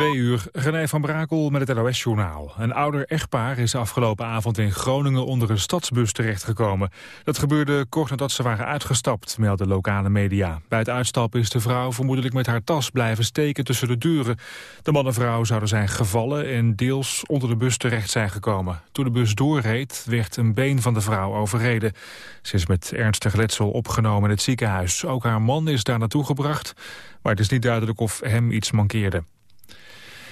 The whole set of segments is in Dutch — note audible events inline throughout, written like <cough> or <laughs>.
Twee uur, René van Brakel met het NOS-journaal. Een ouder echtpaar is afgelopen avond in Groningen onder een stadsbus terechtgekomen. Dat gebeurde kort nadat ze waren uitgestapt, melden lokale media. Bij het uitstappen is de vrouw vermoedelijk met haar tas blijven steken tussen de deuren. De man en vrouw zouden zijn gevallen en deels onder de bus terecht zijn gekomen. Toen de bus doorreed, werd een been van de vrouw overreden. Ze is met ernstig letsel opgenomen in het ziekenhuis. Ook haar man is daar naartoe gebracht, maar het is niet duidelijk of hem iets mankeerde.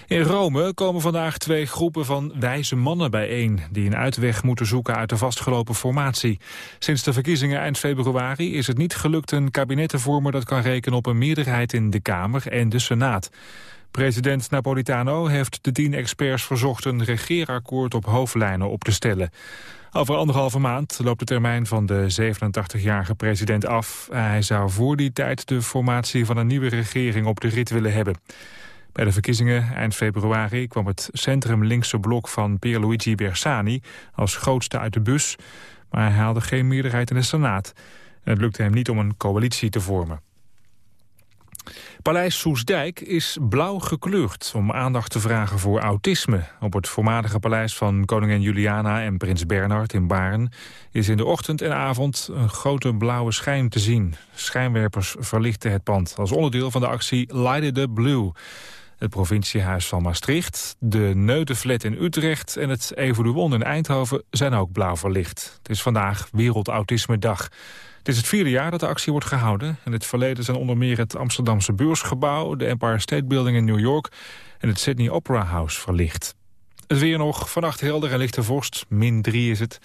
In Rome komen vandaag twee groepen van wijze mannen bijeen... die een uitweg moeten zoeken uit de vastgelopen formatie. Sinds de verkiezingen eind februari is het niet gelukt een kabinet te vormen... dat kan rekenen op een meerderheid in de Kamer en de Senaat. President Napolitano heeft de tien experts verzocht... een regeerakkoord op hoofdlijnen op te stellen. Over anderhalve maand loopt de termijn van de 87-jarige president af. Hij zou voor die tijd de formatie van een nieuwe regering op de rit willen hebben. Bij de verkiezingen eind februari kwam het centrum-linkse blok van Pierluigi Bersani als grootste uit de bus, maar hij haalde geen meerderheid in de Senaat. het lukte hem niet om een coalitie te vormen. Paleis Soesdijk is blauw gekleurd om aandacht te vragen voor autisme. Op het voormalige paleis van koningin Juliana en prins Bernhard in Baren... is in de ochtend en avond een grote blauwe schijn te zien. Schijnwerpers verlichten het pand als onderdeel van de actie Light the Blue het provinciehuis van Maastricht, de Neutenflat in Utrecht en het Evoluon in Eindhoven zijn ook blauw verlicht. Het is vandaag Wereldautisme Dag. Het is het vierde jaar dat de actie wordt gehouden. In het verleden zijn onder meer het Amsterdamse Beursgebouw, de Empire State Building in New York en het Sydney Opera House verlicht. Het weer nog, vannacht helder en lichte vorst, min 3 is het.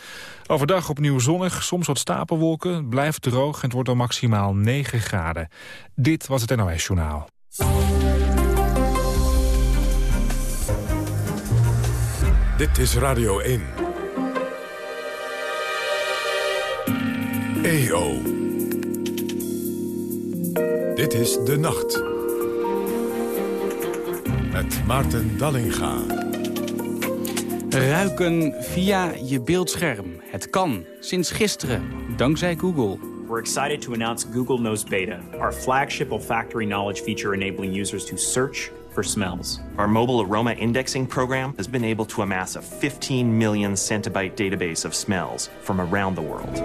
Overdag opnieuw zonnig, soms wat stapelwolken, blijft droog en het wordt dan maximaal 9 graden. Dit was het NOS Journaal. Dit is Radio 1. EO. Dit is De Nacht. Met Maarten Dallinga. Ruiken via je beeldscherm. Het kan, sinds gisteren, dankzij Google. We're excited to announce Google Knows Beta, our flagship olfactory knowledge feature enabling users to search for smells. Our mobile aroma indexing program has been able to amass a 15 million centibyte database of smells from around the world.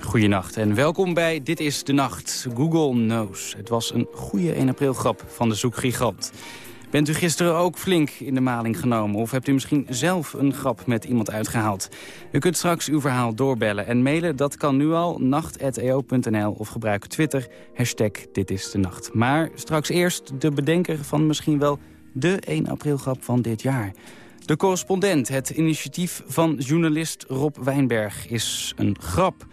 Goedenacht en welkom bij Dit is de Nacht. Google Knows. Het was een goede 1 april grap van de zoekgigant. Bent u gisteren ook flink in de maling genomen? Of hebt u misschien zelf een grap met iemand uitgehaald? U kunt straks uw verhaal doorbellen en mailen. Dat kan nu al, nacht.eo.nl of gebruik Twitter, hashtag Dit is de Nacht. Maar straks eerst de bedenker van misschien wel de 1 april grap van dit jaar. De correspondent, het initiatief van journalist Rob Wijnberg, is een grap...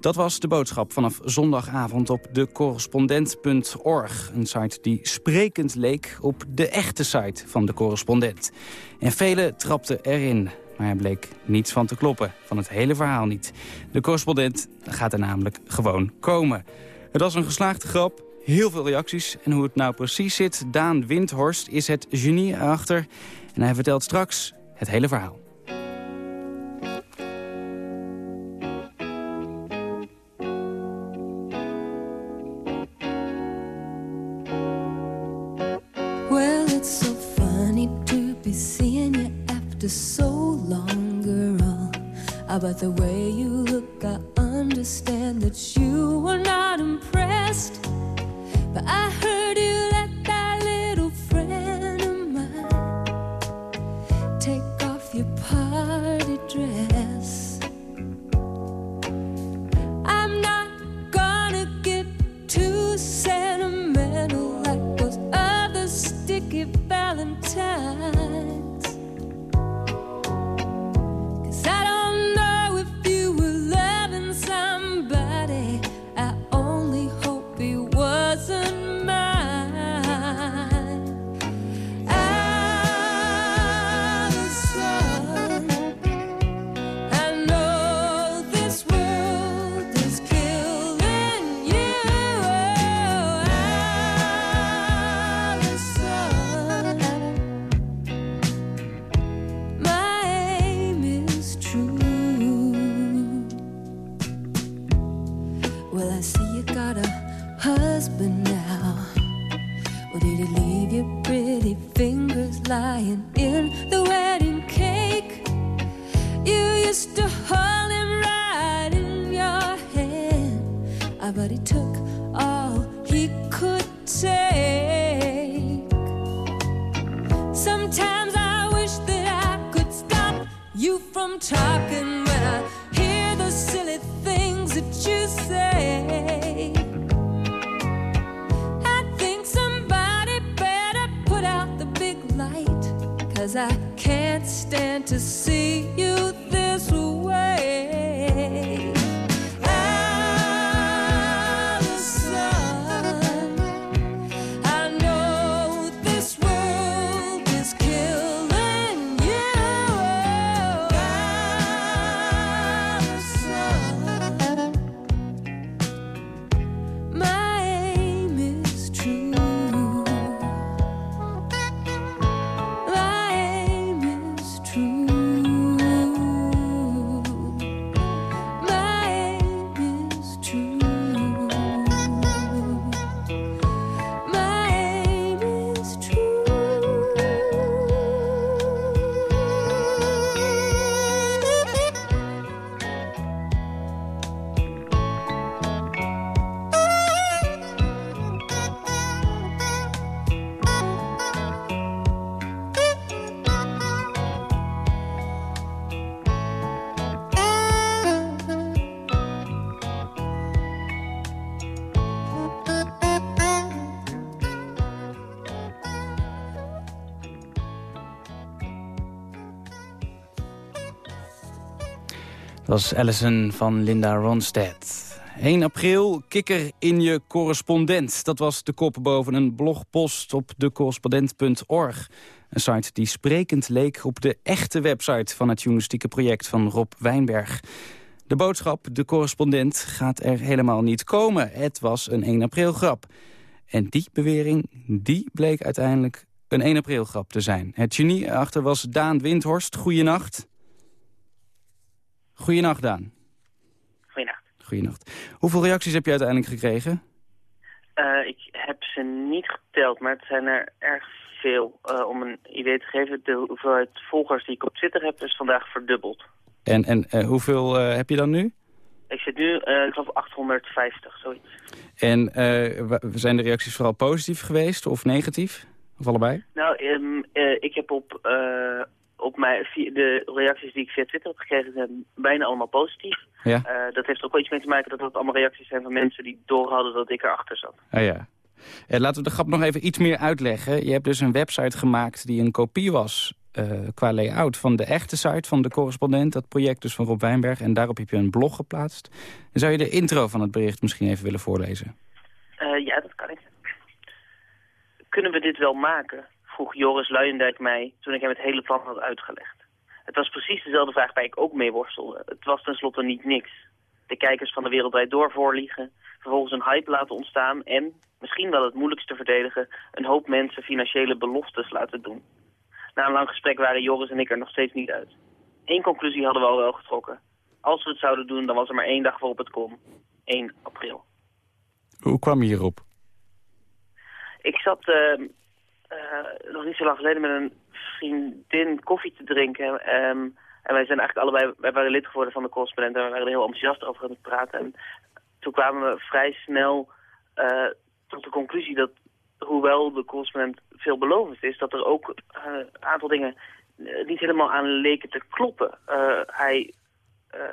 Dat was de boodschap vanaf zondagavond op decorrespondent.org. Een site die sprekend leek op de echte site van de correspondent. En velen trapten erin, maar er bleek niets van te kloppen. Van het hele verhaal niet. De correspondent gaat er namelijk gewoon komen. Het was een geslaagde grap, heel veel reacties. En hoe het nou precies zit, Daan Windhorst is het genie erachter. En hij vertelt straks het hele verhaal. So long, girl. About the way you look, I understand that you were not impressed. But I heard you was Allison van Linda Ronstadt. 1 april, kikker in je correspondent. Dat was de kop boven een blogpost op decorrespondent.org. Een site die sprekend leek op de echte website... van het journalistieke project van Rob Wijnberg. De boodschap, de correspondent, gaat er helemaal niet komen. Het was een 1 april grap. En die bewering, die bleek uiteindelijk een 1 april grap te zijn. Het genie erachter was Daan Windhorst. Goeienacht. Goeienacht, Daan. Goeienacht. Goeienacht. Hoeveel reacties heb je uiteindelijk gekregen? Eh, ik heb ze niet geteld, maar het zijn er erg veel. Eh, om een idee te geven, de hoeveelheid volgers die ik op Twitter heb is vandaag verdubbeld. En, en eh, hoeveel heb je dan nu? Ik zit nu, ik geloof 850, zoiets. En zijn de reacties vooral positief geweest of negatief? Of allebei? Nou, ehm, eh, ik heb op, op via- de reacties die ik via Twitter heb gekregen zijn bijna allemaal positief. Ja? Eh, dat heeft er ook wel iets mee te maken dat dat allemaal reacties zijn van mensen die doorhadden dat ik erachter zat. Ah ja. Eh, laten we de grap nog even iets meer uitleggen. Je hebt dus een website gemaakt die een kopie was eh, qua layout van de echte site van de correspondent. Dat project dus van Rob Wijnberg. En daarop heb je een blog geplaatst. En zou je de intro van het bericht misschien even willen voorlezen? Ja, dat kan ik. Kunnen we dit wel maken? Vroeg Joris Luijendijk mij toen ik hem het hele plan had uitgelegd. Het was precies dezelfde vraag waar ik ook mee worstelde. Het was tenslotte niet niks. De kijkers van de Wereldwijd Door voorliegen, vervolgens een hype laten ontstaan en, misschien wel het moeilijkste verdedigen, een hoop mensen financiële beloftes laten doen. Na een lang gesprek waren Joris en ik er nog steeds niet uit. Eén conclusie hadden we al wel getrokken. Als we het zouden doen, dan was er maar één dag waarop het kon. 1 april. Hoe kwam je hierop? Ik zat eh, eh, nog niet zo lang geleden met een vriendin koffie te drinken. ehm, en wij zijn eigenlijk allebei, wij waren lid geworden van de correspondent en we waren er heel enthousiast over aan het praten. En toen kwamen we vrij snel eh, tot de conclusie dat, hoewel de correspondent veelbelovend is, dat er ook eh, een aantal dingen niet helemaal aan leken te kloppen. Hij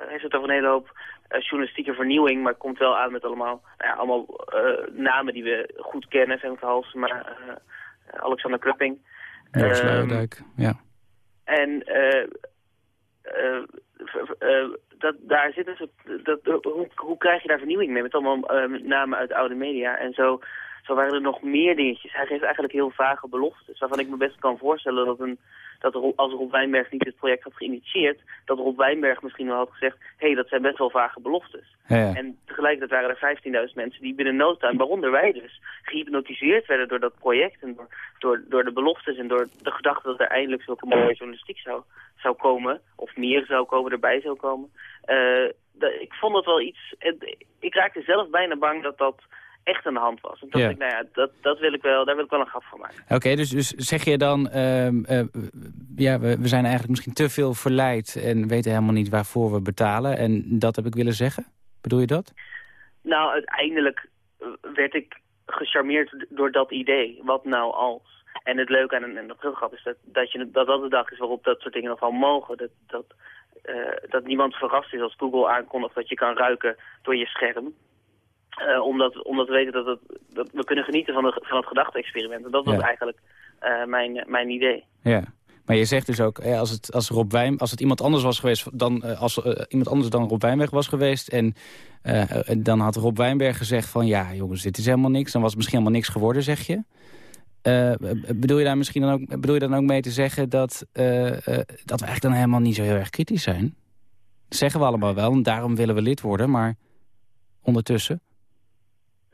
heeft het over een hele hoop eh, journalistieke vernieuwing, maar komt wel aan met allemaal, nou ja, allemaal eh, namen die we goed kennen. Halsema, eh, eh, Alexander Klupping. Joris Ehm, Luijendijk, ja. En eh, eh, eh, dat, daar zit dus het, dat, hoe, hoe krijg je daar vernieuwing mee? Met allemaal eh, namen uit oude media. En zo, zo waren er nog meer dingetjes. Hij geeft eigenlijk heel vage beloftes. Waarvan ik me best kan voorstellen dat, een, dat als Rob Wijnberg niet het project had geïnitieerd... dat Rob Wijnberg misschien wel had gezegd... hé, hey, dat zijn best wel vage beloftes. Ja, ja. En tegelijkertijd waren er 15.000 mensen die binnen no time, waaronder wij dus, gehypnotiseerd werden door dat project en door, door, door de beloftes en door de gedachte dat er eindelijk zulke mooie journalistiek zou, zou komen, of meer zou komen, erbij zou komen. Eh, ik vond dat wel iets, ik raakte zelf bijna bang dat dat echt aan de hand was. En toen Ja. dacht ik, nou ja, dat, dat wil ik wel, daar wil ik wel een grap van maken. Oké, dus, dus zeg je dan... ehm, eh, ja, we, we zijn eigenlijk misschien te veel verleid... en weten helemaal niet waarvoor we betalen. En dat heb ik willen zeggen? Bedoel je dat? Nou, uiteindelijk eh, werd ik gecharmeerd door dat idee. Wat nou als? En het leuke aan een, een aprilgrap is dat, dat, je, dat dat de dag is waarop dat soort dingen nog wel mogen. Dat, dat, uh, dat niemand verrast is als Google aankondigt dat je kan ruiken door je scherm. Uh, omdat, omdat we weten dat, het, dat we kunnen genieten van, de, van het gedachte-experiment. En dat was eigenlijk uh, mijn, mijn idee. Ja. Maar je zegt dus ook, als het, als Rob Wijn, als het iemand anders was geweest, dan, als uh, iemand anders dan Rob Wijnberg was geweest, en dan had Rob Wijnberg gezegd van, ja jongens, dit is helemaal niks, dan was het misschien helemaal niks geworden, zeg je. Bedoel je daar misschien dan ook, bedoel je dan ook mee te zeggen dat, dat we eigenlijk dan helemaal niet zo heel erg kritisch zijn? Dat zeggen we allemaal wel, en daarom willen we lid worden, maar ondertussen?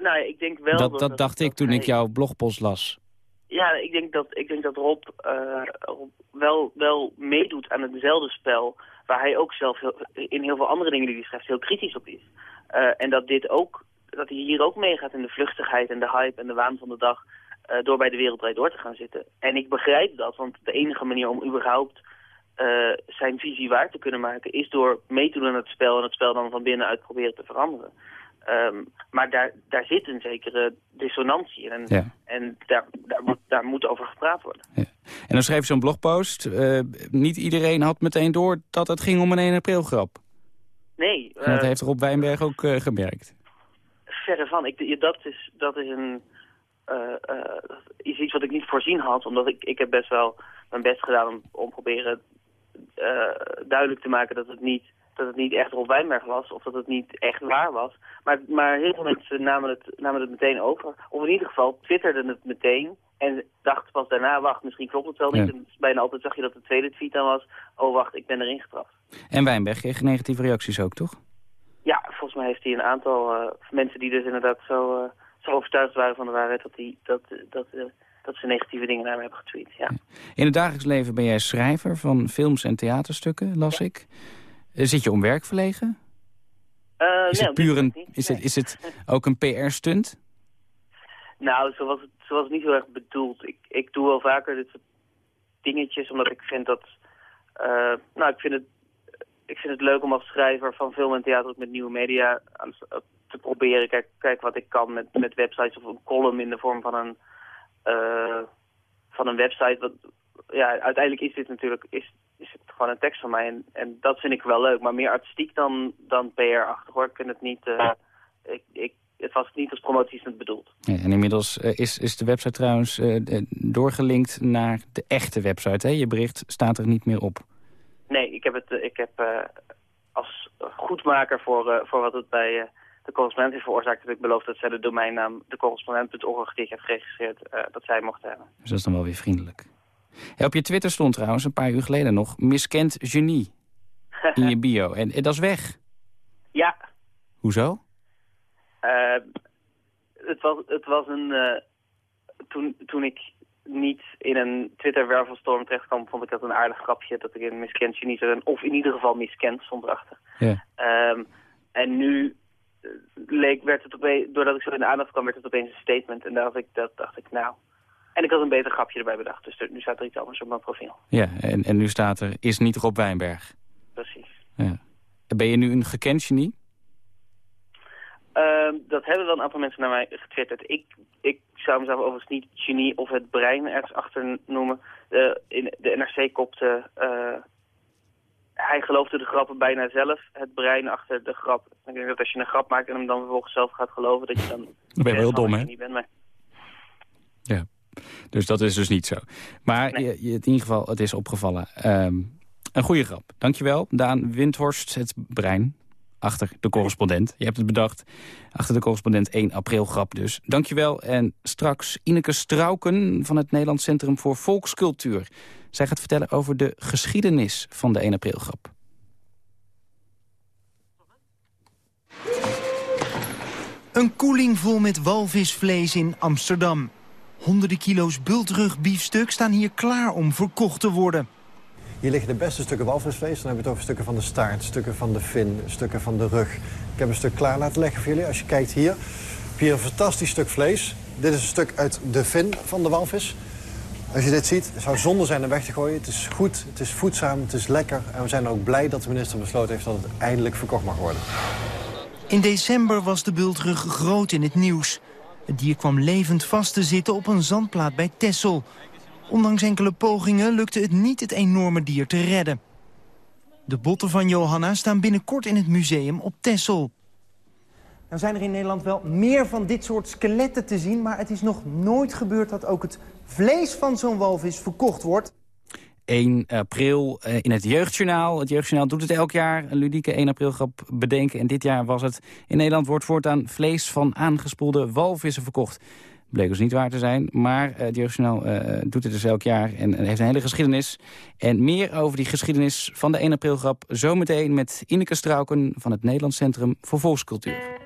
Nou, ik denk wel... Dat, dat, dat dacht ik toen ik jouw blogpost las. Ja, ik denk dat, ik denk dat Rob, uh, Rob wel, wel meedoet aan hetzelfde spel... waar hij ook zelf heel, in heel veel andere dingen die hij schrijft heel kritisch op is. Uh, en dat, dit ook, dat hij hier ook meegaat in de vluchtigheid en de hype en de waan van de dag... Uh, door bij de wereldwijd door te gaan zitten. En ik begrijp dat, want de enige manier om überhaupt zijn visie waar te kunnen maken... is door mee te doen aan het spel en het spel dan van binnenuit proberen te veranderen. Um, maar daar, daar zit een zekere dissonantie in. En, ja. en daar, daar, moet, daar moet over gepraat worden. Ja. En dan schreef zo'n blogpost. Uh, niet iedereen had meteen door dat het ging om een 1 april grap. Nee. Uh, dat heeft Rob Wijnberg ook uh, gemerkt. Verre van. Ik, dat, is, dat is een... is iets wat ik niet voorzien had. Omdat ik, ik heb best wel mijn best gedaan om, om proberen duidelijk te maken dat het niet dat het niet echt Rob Wijnberg was of dat het niet echt waar was. Maar, maar heel veel mensen namen het, namen het meteen over. Of in ieder geval twitterden het meteen en dachten pas daarna, wacht, misschien klopt het wel niet. Ja. En bijna altijd zag je dat de tweede tweet dan was, oh wacht, ik ben erin getrapt. En Wijnberg kreeg negatieve reacties ook, toch? Ja, volgens mij heeft hij een aantal uh, mensen die dus inderdaad zo, uh, zo overtuigd waren van de waarheid dat, die, dat, dat, uh, dat ze negatieve dingen naar hem hebben getweet. Ja. In het dagelijks leven ben jij schrijver van films en theaterstukken, las ja. ik. Zit je om werk verlegen? Uh, is, nee, het puur een, is, het, is het <laughs> ook een PR-stunt? Nou, zo was, het, zo was het niet heel erg bedoeld. Ik, ik doe wel vaker dit soort dingetjes, omdat ik vind dat... Uh, nou, ik vind, het, ik vind het leuk om als schrijver van film en theater ook met nieuwe media aan, te proberen. Kijk, kijk wat ik kan met, met websites of een column in de vorm van een, uh, van een website. Wat, ja, uiteindelijk is dit natuurlijk is, is het gewoon een tekst van mij. En, en dat vind ik wel leuk. Maar meer artistiek dan, dan PR-achtig hoor. Ik vind het niet... Uh, ik, ik, het was niet als promotiesend bedoeld. Ja, en inmiddels uh, is, is de website trouwens uh, doorgelinkt naar de echte website. Hè? Je bericht staat er niet meer op. Nee, ik heb, het, ik heb als goedmaker voor, voor wat het bij de correspondent heeft veroorzaakt... heb ik beloofd dat zij de domeinnaam decorrespondent.org die ik heb geregistreerd... dat zij mochten hebben. Dus dat is dan wel weer vriendelijk. Op je Twitter stond trouwens een paar uur geleden nog... miskend genie <laughs> in je bio. En, en dat is weg. Ja. Hoezo? Uh, het, was, het was een... Uh, toen, toen ik niet in een Twitter-wervelstorm terecht kwam... vond ik dat een aardig grapje dat ik een miskend genie zou zijn. Of in ieder geval miskend stond erachter. Ja. Um, en nu leek, werd het opeens, doordat ik zo in de aandacht kwam, werd het opeens een statement. En daar dacht ik, dat dacht ik, nou... En ik had een beter grapje erbij bedacht, dus er, nu staat er iets anders op mijn profiel. Ja, en, en nu staat er, is niet Rob Wijnberg. Precies. Ja. Ben je nu een gekend genie? Uh, dat hebben wel een aantal mensen naar mij getwitterd. Ik, ik zou mezelf overigens niet genie of het brein ergens achter noemen. Uh, in de NRC kopte... Uh, hij geloofde de grappen bijna zelf, het brein achter de grap. Ik denk dat als je een grap maakt en hem dan vervolgens zelf gaat geloven... dat je dan... <laughs> Dan ben je heel dom, hè? Niet bent, maar... Ja. Dus dat is dus niet zo. Maar nee. je, je, in ieder geval, het is opgevallen. Um, een goede grap. Dankjewel, Daan Windhorst, het brein achter de correspondent. Je hebt het bedacht. Achter de correspondent 1 april grap dus. Dankjewel. En straks Ineke Strauken van het Nederlands Centrum voor Volkscultuur. Zij gaat vertellen over de geschiedenis van de 1 april grap. Een koeling vol met walvisvlees in Amsterdam. Honderden kilo's bultrugbiefstuk staan hier klaar om verkocht te worden. Hier liggen de beste stukken walvisvlees. Dan hebben we het over stukken van de staart, stukken van de fin, stukken van de rug. Ik heb een stuk klaar laten leggen voor jullie. Als je kijkt hier, heb je hier een fantastisch stuk vlees. Dit is een stuk uit de fin van de walvis. Als je dit ziet, het zou zonde zijn om weg te gooien. Het is goed, het is voedzaam, het is lekker. En we zijn ook blij dat de minister besloten heeft dat het eindelijk verkocht mag worden. In december was de bultrug groot in het nieuws. Het dier kwam levend vast te zitten op een zandplaat bij Texel. Ondanks enkele pogingen lukte het niet het enorme dier te redden. De botten van Johanna staan binnenkort in het museum op Texel. Dan zijn er in Nederland wel meer van dit soort skeletten te zien... maar het is nog nooit gebeurd dat ook het vlees van zo'n walvis verkocht wordt. 1 april eh, in het Jeugdjournaal. Het Jeugdjournaal doet het elk jaar, een ludieke 1 april grap bedenken. En dit jaar was het, in Nederland wordt voortaan vlees van aangespoelde walvissen verkocht. Bleek dus niet waar te zijn, maar uh, het Jeugdjournaal uh, doet het dus elk jaar en heeft een hele geschiedenis. En meer over die geschiedenis van de 1 april grap zometeen met Ineke Strauken van het Nederlands Centrum voor Volkscultuur.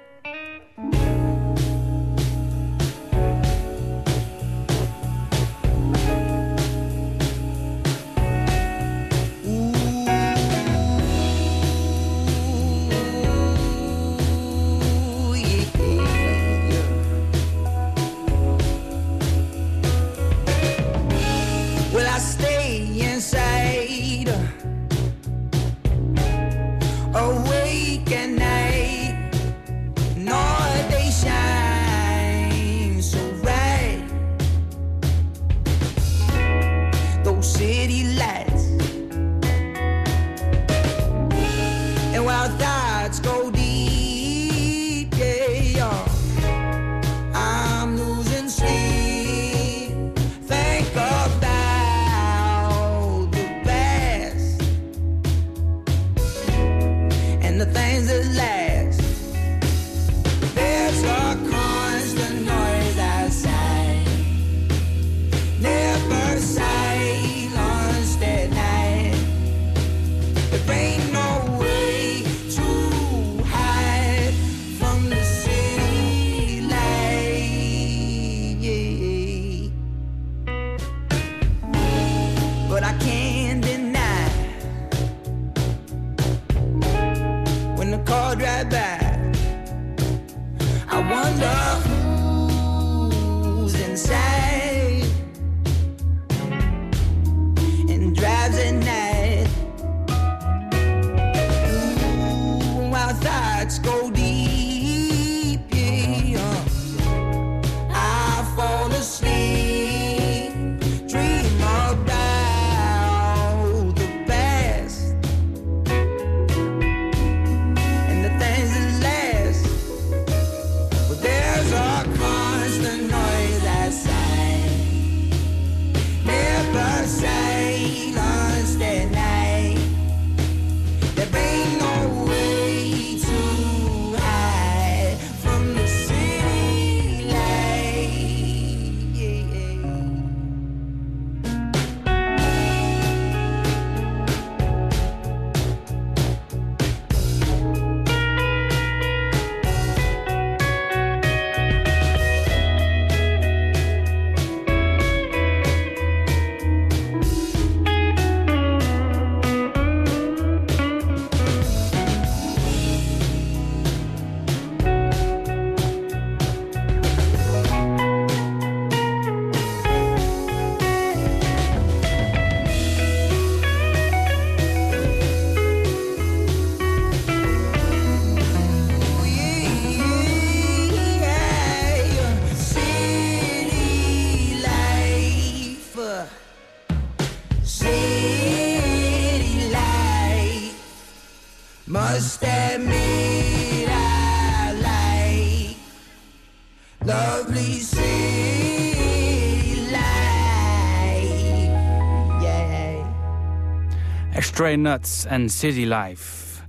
Stray Nuts en City Life.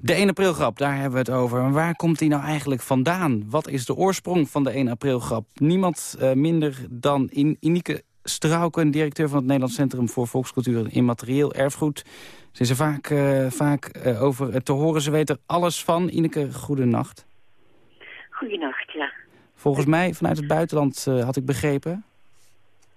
De 1 april grap, daar hebben we het over. Maar waar komt die nou eigenlijk vandaan? Wat is de oorsprong van de 1 april grap? Niemand uh, minder dan in Inike Strauken, directeur van het Nederlands Centrum voor Volkscultuur en Immaterieel Erfgoed. Ze is er vaak, uh, vaak uh, over te horen. Ze weet er alles van. Ineke, goedenacht. Goedenacht, ja. Volgens mij vanuit het buitenland had ik begrepen.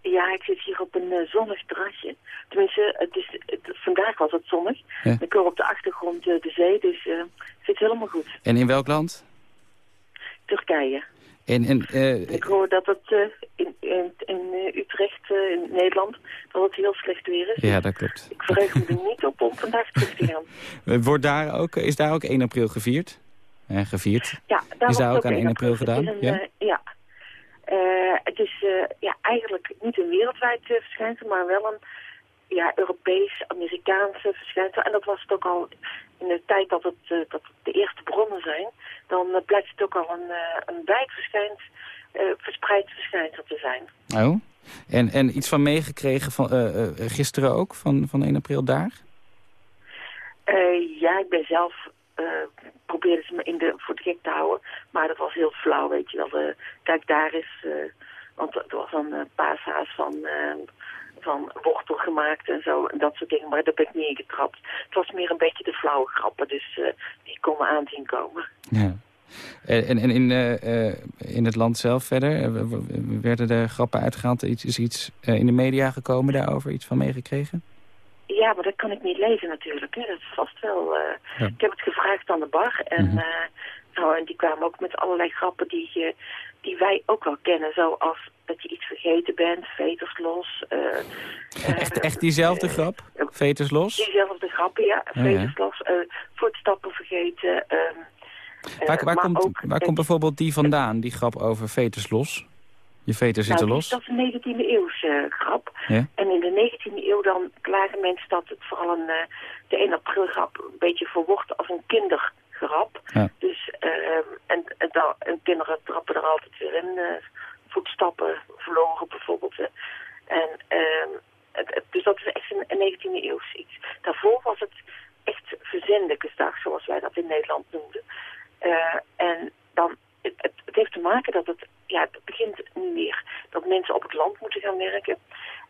Ja, ik zit hier op een zonnig terrasje. Tenminste, het is, het, vandaag was het zonnig. Ja. Ik hoor op de achtergrond uh, de zee, dus uh, het zit helemaal goed. En in welk land? Turkije. En, en, ik hoor dat het in, in, in Utrecht, in Nederland, dat het heel slecht weer is. Ja, dat klopt. Ik verheug me er niet op om vandaag terug te gaan. <laughs> Wordt daar ook, is daar ook 1 april gevierd? gevierd? Ja, daar is daar ook aan 1 april gedaan? Een, ja. ja. het is ja, eigenlijk niet een wereldwijd verschijnsel, maar wel een ja, Europees-Amerikaanse verschijnsel. En dat was het ook al in de tijd dat het, uh, dat de eerste bronnen zijn. Dan uh, blijkt het ook al een, uh, een wijd verspreid verschijnsel te zijn. Oh, en, en iets van meegekregen van, gisteren ook, van, van 1 april daar? ja, ik ben zelf... probeerde ze me in de, voor de gek te houden. Maar dat was heel flauw, weet je wel. kijk, daar is... want er was een paashaas van van wortel gemaakt en zo. En dat soort dingen. Maar daar ben ik niet in getrapt. Het was meer een beetje de flauwe grappen. Dus uh, die konden aanzien komen. Ja. En, en in, uh, in het land zelf verder, werden er grappen uitgehaald? Is iets in de media gekomen daarover? Iets van meegekregen? Ja, maar dat kan ik niet lezen natuurlijk. Hè. Dat is vast wel... Ik heb het gevraagd aan de bar. En, mm nou, en die kwamen ook met allerlei grappen die, die wij ook wel kennen. Zoals dat je iets vergeten bent, veters los. Uh, echt, echt diezelfde grap? Veters los? Diezelfde grap, ja. Veters oh, los, voetstappen vergeten. Ehm, waar, waar, komt, waar komt bijvoorbeeld die vandaan, die grap over veters los? Je veters nou, zitten los? Dat is een 19e eeuwse grap. Ja? En in de 19e eeuw dan klagen mensen dat het vooral een, de 1 april grap een beetje verwoord als een kindergrap. Ja. Dus, uh, en, en, en, kinderen trappen er altijd weer in voetstappen verloren bijvoorbeeld. En, uh, het, dus dat is echt een, een 19e eeuws iets. Daarvoor was het echt verzendekesdag, zoals wij dat in Nederland noemden. Uh, en dan, het, het, heeft te maken dat het, ja, het begint niet meer dat mensen op het land moeten gaan werken.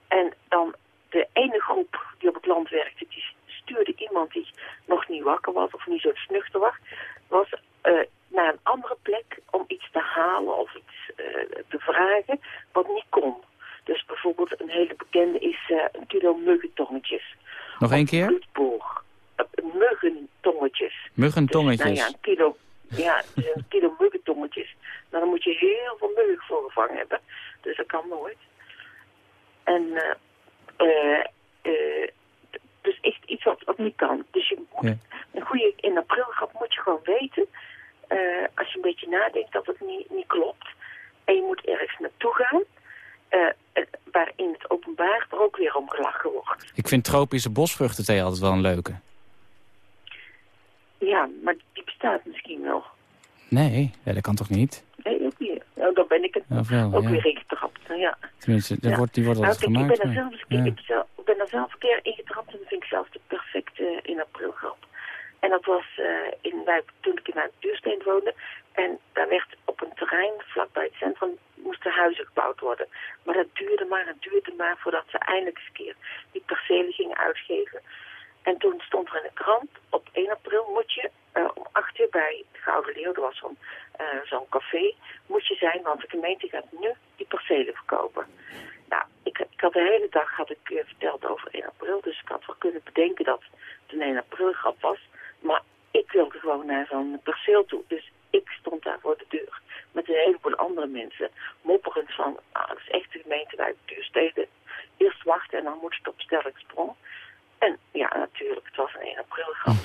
En dan de ene groep die op het land werkte, die stuurde iemand die nog niet wakker was of niet zo snuchter was, was uh, naar een andere plek om iets te halen of iets uh, te vragen wat niet kon. Dus bijvoorbeeld een hele bekende is uh, een kilo muggentongetjes. Nog één keer? Bloedboog. Muggentongetjes. Muggentongetjes? Dus, nou ja, een kilo, ja, dus een kilo muggentongetjes. Nou, dan moet je heel veel muggen voor gevangen hebben. Dus dat kan nooit. En uh, dus echt iets wat, wat niet kan. Dus je moet, een goede in april grap moet je gewoon weten uh, als je een beetje nadenkt dat het niet, niet klopt. En je moet ergens naartoe gaan. Uh, waarin het openbaar er ook weer om gelachen wordt. Ik vind tropische bosvruchtenthee altijd wel een leuke. Ja, maar die bestaat misschien nog. Nee, ja, dat kan toch niet? Nee, ook niet. Nou, dan ben ik het wel, ook ja. weer ingetrapt. Ja. Tenminste, ja. wordt, die wordt nou, altijd gemaakt. Ik ben, er zelf, ik, ik ben er zelf een keer ingetrapt en dat vind ik zelf de perfecte in april grap. En dat was uh, in, bij, toen ik in mijn Duursteen woonde. En daar werd op een terrein vlakbij het centrum moesten huizen gebouwd worden. Maar dat duurde maar, het duurde maar voordat ze eindelijk eens een keer die percelen gingen uitgeven. En toen stond er in de krant, op 1 april moet je uh, om 8 uur bij de Gouden Leeuw, dat was zo'n uh, zo'n café, moet je zijn, want de gemeente gaat nu die percelen verkopen. Nou, ik, ik had de hele dag had ik, uh, verteld over 1 april, dus ik had wel kunnen bedenken dat het een 1 april grap was. Maar ik wilde gewoon naar zo'n perceel toe. Dus ik stond daar voor de deur met een heleboel andere mensen. Mopperend van, ah, dat is echt de gemeente bij de duursteden. Eerst wachten en dan moet het op sterk sprong. En ja, natuurlijk, het was een 1 april grap.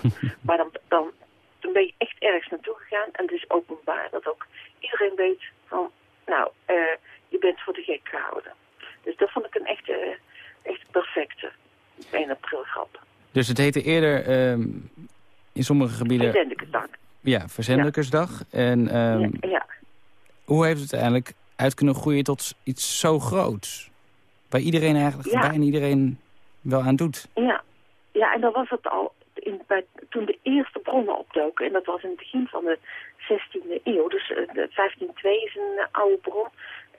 maar dan, dan, dan ben je echt ergens naartoe gegaan. En het is openbaar dat ook iedereen weet van, nou, uh, je bent voor de gek gehouden. Dus dat vond ik een echte, echt perfecte 1 april grap. Dus het heette eerder um, in sommige gebieden... Verzendelijkersdag. Ja, Verzendelijkersdag. En um, ja, ja. hoe heeft het eigenlijk uit kunnen groeien tot iets zo groots? Waar iedereen eigenlijk, bijna iedereen wel aan doet. Ja, ja en dan was het al in, bij, toen de eerste bronnen opdoken. En dat was in het begin van de 16e eeuw. Dus uh, 1502 is een uh, oude bron.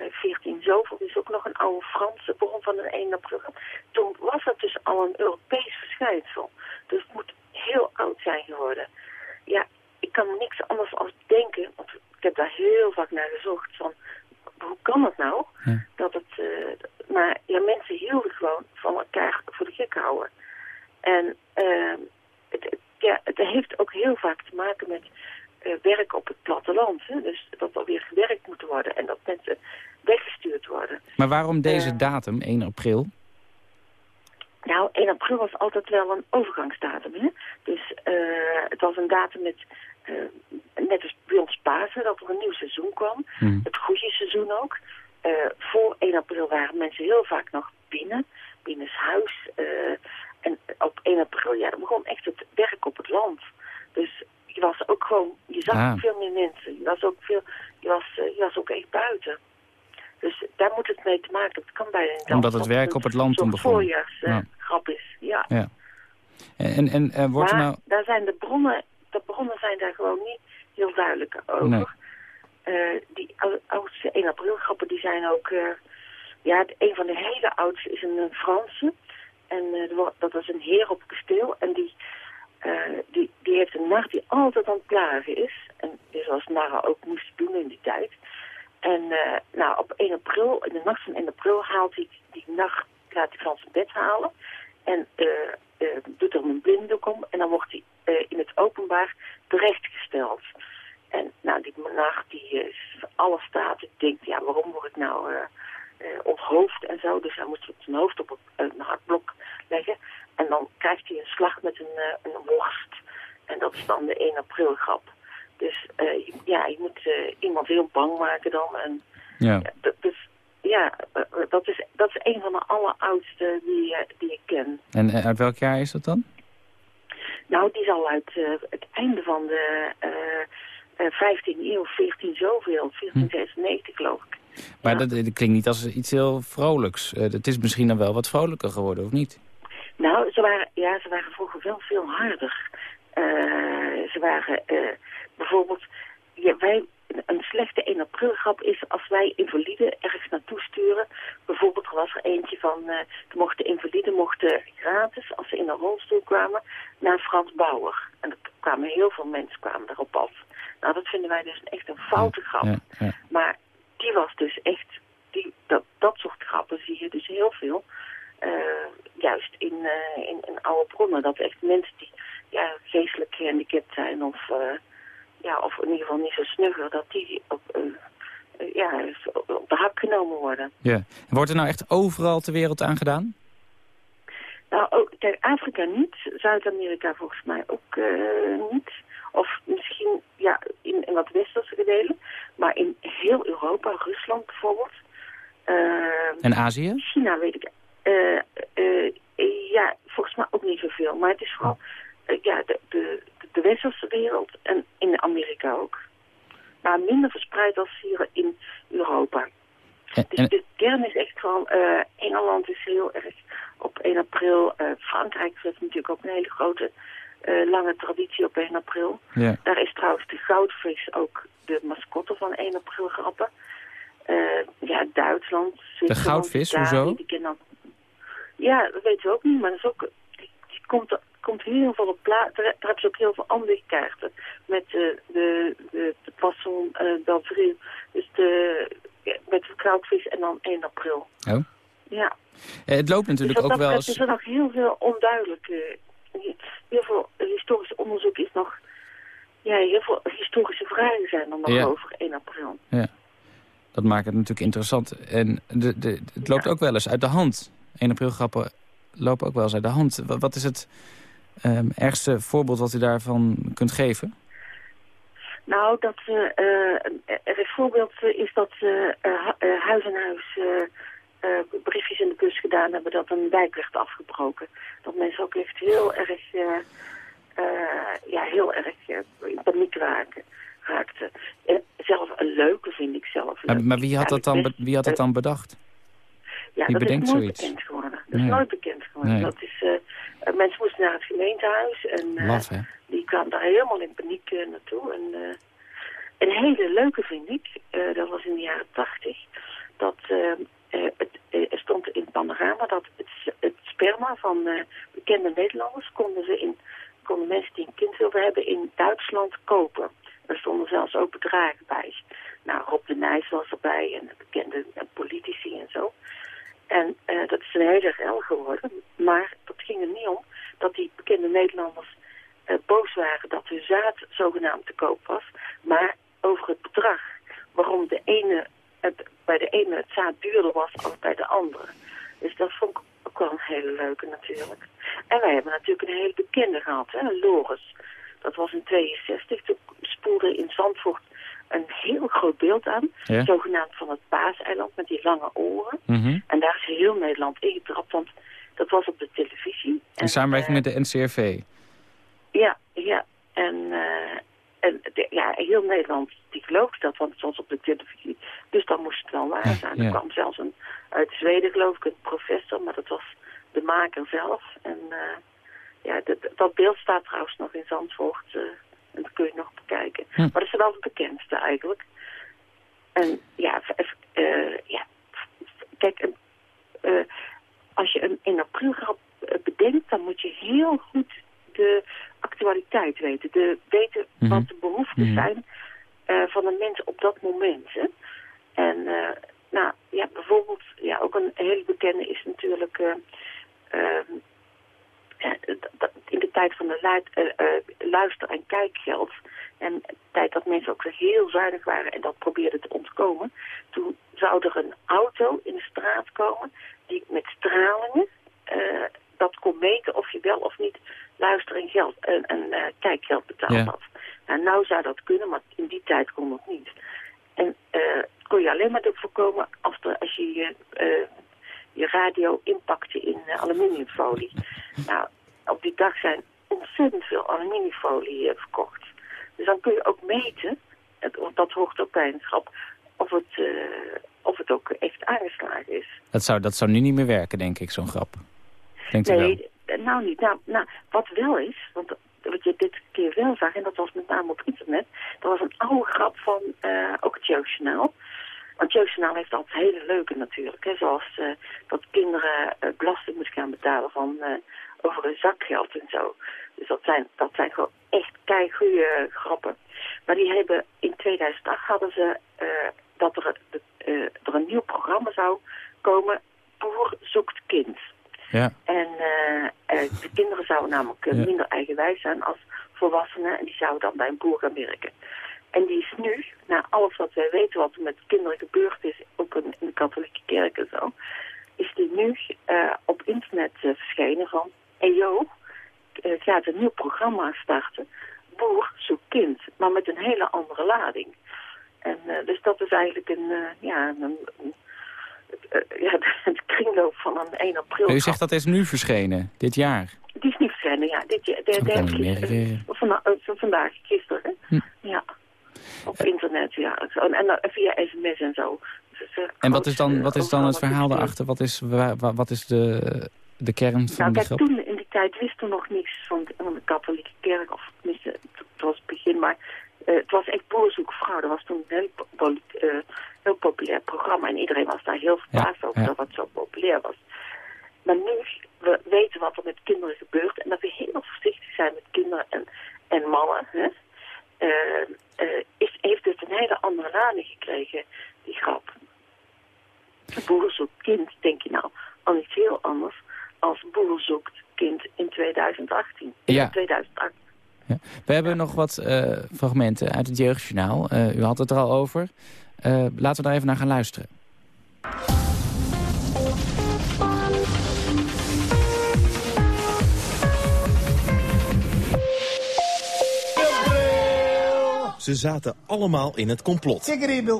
14 zoveel is ook nog een oude Franse bron van een 1 april. Toen was het dus al een Europees verschijnsel. Dus het moet heel oud zijn geworden. Ja, ik kan niks anders als denken, want ik heb daar heel vaak naar gezocht van hoe kan dat nou? Ja. Dat het, uh, maar ja, mensen hielden gewoon van elkaar voor de gek houden. En uh, het, het, ja, het heeft ook heel vaak te maken met uh, werk op het platteland. Hè? Dus dat er weer gewerkt moet worden en dat mensen weggestuurd worden. Maar waarom deze datum, 1 april? Nou, 1 april was altijd wel een overgangsdatum. Hè? Dus uh, het was een datum met, uh, net als bij ons Pasen, dat er een nieuw seizoen kwam. Hmm. Het goede seizoen ook. eh, voor 1 april waren mensen heel vaak nog binnen, binnenshuis. Uh, en op 1 april, ja, dan begon echt het werk op het land. Dus je was ook gewoon, je zag Ah. veel meer mensen. Je was ook veel, je was, eh, je was ook echt buiten. Dus daar moet het mee te maken. Dat kan bijna niet Omdat het werk op het land toen een begon. voorjaarsgrap Ja. is, ja. Ja. En, en eh, wordt er nou... daar zijn de bronnen zijn daar gewoon niet heel duidelijk over. Nee. Eh, die ou- oudste 1 april grappen die zijn ook... eh, ja, het- een van de hele oudste is een, een Franse. En eh, er wa- dat was een heer op het kasteel. En die, eh, die, die heeft een nacht die altijd aan het plagen is. En zoals narren ook moesten doen in die tijd. En eh, nou, op 1 april, in de nacht van 1 april, haalt hij die nacht, laat hij van zijn bed halen. En eh, eh, doet er een blinddoek om. En dan wordt hij eh, in het openbaar terechtgesteld. En nou, die monarch die is voor alle staten denkt, ja, waarom word ik nou eh, eh, onthoofd en zo. Dus hij moet zijn hoofd op een, een hardblok leggen. En dan krijgt hij een slag met een, eh, een worst. En dat is dan de 1 april grap. Dus eh, je- ja, je moet eh, iemand heel bang maken dan. En Ja. dat, dus, ja, dat is, dat is een van de alleroudste die, die ik ken. En uit welk jaar is dat dan? Nou, die zal uit eh, het einde van de eh, eh, 15e eeuw, 14 zoveel, 1496 geloof ik. Maar dat, dat klinkt niet als iets heel vrolijks. Eh, het is misschien dan wel wat vrolijker geworden, of niet? Nou, ze waren, ja, ze waren vroeger wel veel harder. Eh, ze waren eh, bijvoorbeeld, ja, wij, een slechte 1 april grap is als wij invaliden ergens naartoe sturen. Bijvoorbeeld er was er eentje van, eh de mochten invaliden mochten gratis, als ze in een rolstoel kwamen, naar Frans Bauer. En er kwamen heel veel mensen kwamen erop af. Nou, dat vinden wij dus echt een foute grap. Ja, ja. Maar die was dus echt, die, dat, dat soort grappen zie je dus heel veel. Eh, juist in, eh, in, in oude bronnen. Dat echt mensen die ja, geestelijk gehandicapt zijn of, eh, ja, of in ieder geval niet zo snugger, dat die op, ja, op de hak genomen worden. ja. Wordt er nou echt overal ter wereld aan gedaan? Nou, ook, kijk, Afrika niet, Zuid-Amerika volgens mij ook niet. Of misschien ja, in, in wat westerse delen. Maar in heel Europa, Rusland bijvoorbeeld. En Azië? China weet ik. Eh, eh, ja, volgens mij ook niet zoveel. Maar het is vooral eh, ja, de, de, de westerse wereld en in Amerika ook. Maar minder verspreid als hier in Europa. En, Dus de kern is echt eh, Engeland is heel erg op 1 april. eh, Frankrijk heeft natuurlijk ook een hele grote, eh, lange traditie op 1 april. ja. Daar is trouwens de goudvis ook de mascotte van 1 april grappen. Eh, ja, Duitsland, Zwitserland, goudvis, Italië, hoezo? Die kennen. Ja, dat weten we ook niet, maar dat is ook, die, die komt, komt heel veel op plaats. Daar, daar hebben ze ook heel veel andere kaarten. Met eh, de, de, de Poisson eh d'Avril. Dus de, met de goudvis en dan 1 april. Oh. Ja. Eh, Het loopt natuurlijk dus ook wel eens... is er nog heel veel onduidelijk. eh, heel veel historisch onderzoek is nog... Ja, heel veel historische vragen zijn er nog Ja. over 1 april. Ja. Dat maakt het natuurlijk interessant. En de, de, het loopt ook wel eens uit de hand. 1 april grappen lopen ook wel eens uit de hand. Wat, wat is het ehm, ergste voorbeeld wat u daarvan kunt geven? Nou, dat ze, eh, voorbeeld eh, is dat ze eh, hu- huis aan huis briefjes in de bus gedaan hebben dat een wijk werd afgebroken. Dat mensen ook echt heel erg, ja, heel erg in paniek raken, raakten. Eh, zelf een leuke vind ik zelf. Maar, maar wie, had dat dan, wie had dat dan bedacht? Ja, Wie dat bedenkt is nooit zoiets? bekend geworden. Dat Nee. is nooit bekend geworden. Nee. Dat is, eh, eh, mensen moesten naar het gemeentehuis en eh, Laf, die kwamen daar helemaal in paniek naartoe. En, een hele leuke vind ik, dat was in de jaren tachtig, dat het, er stond in het panorama dat het, sperma van bekende Nederlanders konden, ze in, konden mensen die een kind wilden hebben in Duitsland kopen. Er stonden zelfs ook bedragen bij. Nou, Rob de Nijs was erbij en bekende politici en zo. En eh, dat is een hele rel geworden. Maar dat ging er niet om dat die bekende Nederlanders eh, boos waren dat hun zaad zogenaamd te koop was. Maar over het bedrag. Waarom de ene, het, bij de ene het zaad duurder was dan bij de andere. Dus dat vond ik ook wel een hele leuke natuurlijk. En wij hebben natuurlijk een hele bekende gehad, hè, Loris. Dat was in 62. Toen spoelde in Zandvoort een heel groot beeld aan. Ja. Zogenaamd van het Paaseiland met die lange oren. Mhm. En daar is heel Nederland ingetrapt, want dat was op de televisie. In samenwerking met de NCRV. Ja, ja. En, eh, en de- ja, heel Nederland die geloofde dat, want het was op de televisie. Dus dan moest het wel waar zijn. ja. Er kwam zelfs een uit Zweden, geloof ik, een professor, maar dat was de maker zelf. En eh, ja, dat, dat beeld staat trouwens nog in Zandvoort. Eh, en dat kun je nog bekijken. Hm. Maar dat is wel het bekendste eigenlijk. En ja, v- eh, ja kijk, eh, als je een in aprilgrap eh, bedenkt, dan moet je heel goed de actualiteit weten. De, weten Mhm. wat de behoeften Mhm. zijn eh, van de mensen op dat moment. Hè. En eh, nou, ja, bijvoorbeeld, ja, ook een hele bekende is natuurlijk... eh, ehm, ja, dat- dat- in de tijd van de luid- eh, eh, luister- en kijkgeld... en de tijd dat mensen ook heel zuinig waren en dat probeerden te ontkomen... toen zou er een auto in de straat komen die met stralingen... eh, dat kon meten of je wel of niet luister- en geld, en, en kijkgeld betaald Ja. had. Nou, nou zou dat kunnen, maar in die tijd kon dat niet. En kon je alleen maar voorkomen als, er, als je je, radio inpakte in eh, aluminiumfolie. <laughs> nou, op die dag zijn ontzettend veel aluminiumfolie eh, verkocht. Dus dan kun je ook meten, het, want dat hoort ook bij een grap, of het, eh, of het ook echt aangeslagen is. Dat zou, dat zou nu niet meer werken, denk ik, zo'n grap. Denkt? Nee, nou niet. Nou, nou, wat wel is, want wat je dit keer wel zag, en dat was met name op internet, dat was een oude grap van ook het Jeugdjournaal. Want Jeugdjournaal heeft altijd hele leuke natuurlijk, hè, zoals eh, dat kinderen eh, belasting moeten gaan betalen van eh, over hun zakgeld en zo. Dus dat zijn, dat zijn gewoon echt keigoede grappen. Maar die hebben in 2008 hadden ze dat er, er een nieuw programma zou komen, Boer zoekt kind. Ja. En de kinderen zouden namelijk Ja. minder eigenwijs zijn als volwassenen. En die zouden dan bij een boer gaan werken. En die is nu, na alles wat wij weten wat er met kinderen gebeurd is, ook in, in de katholieke kerk en zo, is die nu eh, op internet eh, verschenen van, EO eh, gaat een nieuw programma starten, Boer zoekt kind, maar met een hele andere lading. En eh, dus dat is eigenlijk een, eh, ja, een, een- eh, <laughs> ja, het kringloop van een 1 april. U zegt dat is nu verschenen, dit jaar. Die is niet verschenen, ja. Dit, de, de, eh. Eh, van vandaag, gisteren. Hm. Ja. Op internet, ja. Zo, En, en via sms en zo. Dus, eh, En wat is dan, wat is dan het verhaal daarachter? Wat is, wa- wa- wat is de, de kern van Nou, kijk, toen in die tijd wisten we nog niks van de, van de katholieke kerk. Of tenminste, het, het was het begin, maar eh, het was echt boerzoekvrouw. Dat was toen een heel, eh, heel populair programma. En iedereen was daar heel verbaasd over ja. dat het zo populair was. Maar nu, we weten wat er met kinderen gebeurt. En dat we heel voorzichtig zijn met kinderen en, en mannen. Hè? Eh, eh, is, heeft het een hele andere lading gekregen, die grap. Boer zoekt kind, denk je nou, al iets heel anders als boer zoekt kind in 2018. In Ja. 2008. We hebben nog wat eh, fragmenten uit het Jeugdjournaal. U had het er al over. Laten we daar even naar gaan luisteren. Ze zaten allemaal in het complot.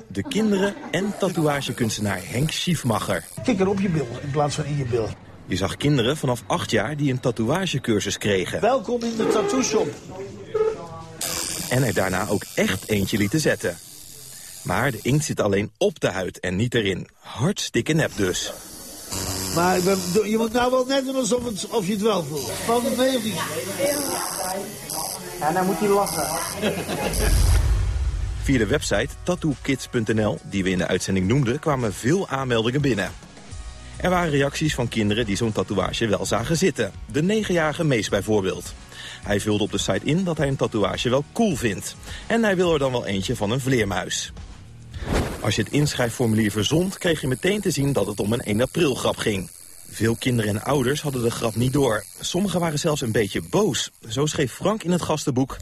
De kinderen en tatoeagekunstenaar Henk Schiefmacher. Kikker op je bil in plaats van in je bil. Je zag kinderen vanaf acht jaar die een tatoeagecursus kregen. Welkom in de tattoo shop. En er daarna ook echt eentje lieten zetten. Maar de inkt zit alleen op de huid en niet erin. Hartstikke nep dus. Maar je moet nou wel net doen alsof het, of je het wel voelt. Valt het mee of niet? Ja, moet hij lachen. Via de website tattookids.nl, die we in de uitzending noemden, kwamen veel aanmeldingen binnen. Er waren reacties van kinderen die zo'n tatoeage wel zagen zitten. De negenjarige Mees bijvoorbeeld. Hij vulde op de site in dat hij een tatoeage wel cool vindt. En hij wil er dan wel eentje van een vleermuis. Als je het inschrijfformulier verzond, kreeg je meteen te zien dat het om een 1 april grap ging. Veel kinderen en ouders hadden de grap niet door. Sommigen waren zelfs een beetje boos. Zo schreef Frank in het gastenboek...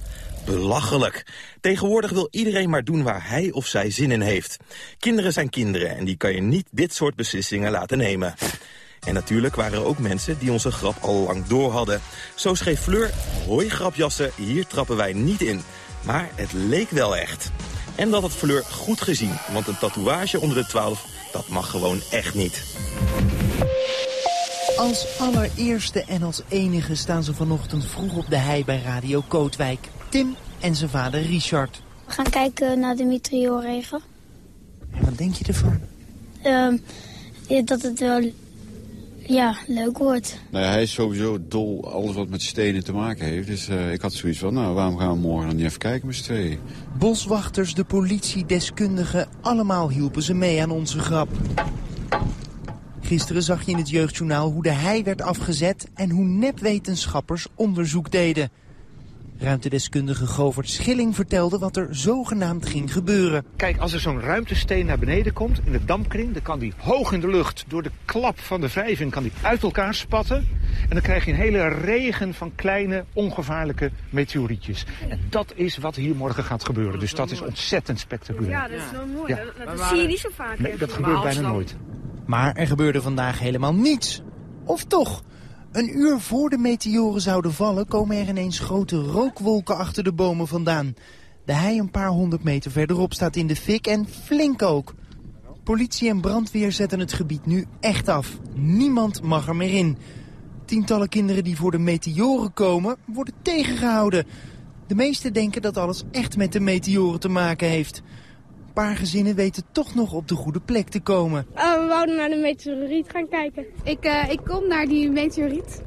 Belachelijk. Tegenwoordig wil iedereen maar doen waar hij of zij zin in heeft. Kinderen zijn kinderen en die kan je niet dit soort beslissingen laten nemen. En natuurlijk waren er ook mensen die onze grap al lang door hadden. Zo schreef Fleur, hoi grapjassen, hier trappen wij niet in. Maar het leek wel echt. En dat had Fleur goed gezien, want een tatoeage onder de 12, dat mag gewoon echt niet. Als allereerste en als enige staan ze vanochtend vroeg op de hei bij Radio Kootwijk. Tim en zijn vader Richard. We gaan kijken naar de meteoorregen. En wat denk je ervan? Ehm, ja, dat het wel ja, leuk wordt. Nou ja, hij is sowieso dol alles wat met stenen te maken heeft. Dus eh, ik had zoiets van, nou, waarom gaan we morgen dan niet even kijken met z'n tweeën? Boswachters, de politie, deskundigen, allemaal hielpen ze mee aan onze grap. Gisteren zag je in het Jeugdjournaal hoe de hei werd afgezet... en hoe nepwetenschappers onderzoek deden. Ruimtedeskundige Govert Schilling vertelde wat er zogenaamd ging gebeuren. Kijk, als er zo'n ruimtesteen naar beneden komt in de dampkring... dan kan die hoog in de lucht door de klap van de wrijving kan die uit elkaar spatten. En dan krijg je een hele regen van kleine, ongevaarlijke meteorietjes. En dat is wat hier morgen gaat gebeuren. Dus dat is ontzettend spectaculair. Ja, dat is wel mooi. Ja. Dat, dat zie je niet zo vaak. Nee, dat gebeurt bijna nooit. Maar er gebeurde vandaag helemaal niets. Of toch? Een uur voor de meteoren zouden vallen... komen er ineens grote rookwolken achter de bomen vandaan. De hei een paar honderd meter verderop staat in de fik en flink ook. Politie en brandweer zetten het gebied nu echt af. Niemand mag er meer in. Tientallen kinderen die voor de meteoren komen, worden tegengehouden. De meesten denken dat alles echt met de meteoren te maken heeft. Een paar gezinnen weten toch nog op de goede plek te komen. Oh, we wouden naar de meteoriet gaan kijken. Ik, uh, ik kom naar die meteoriet.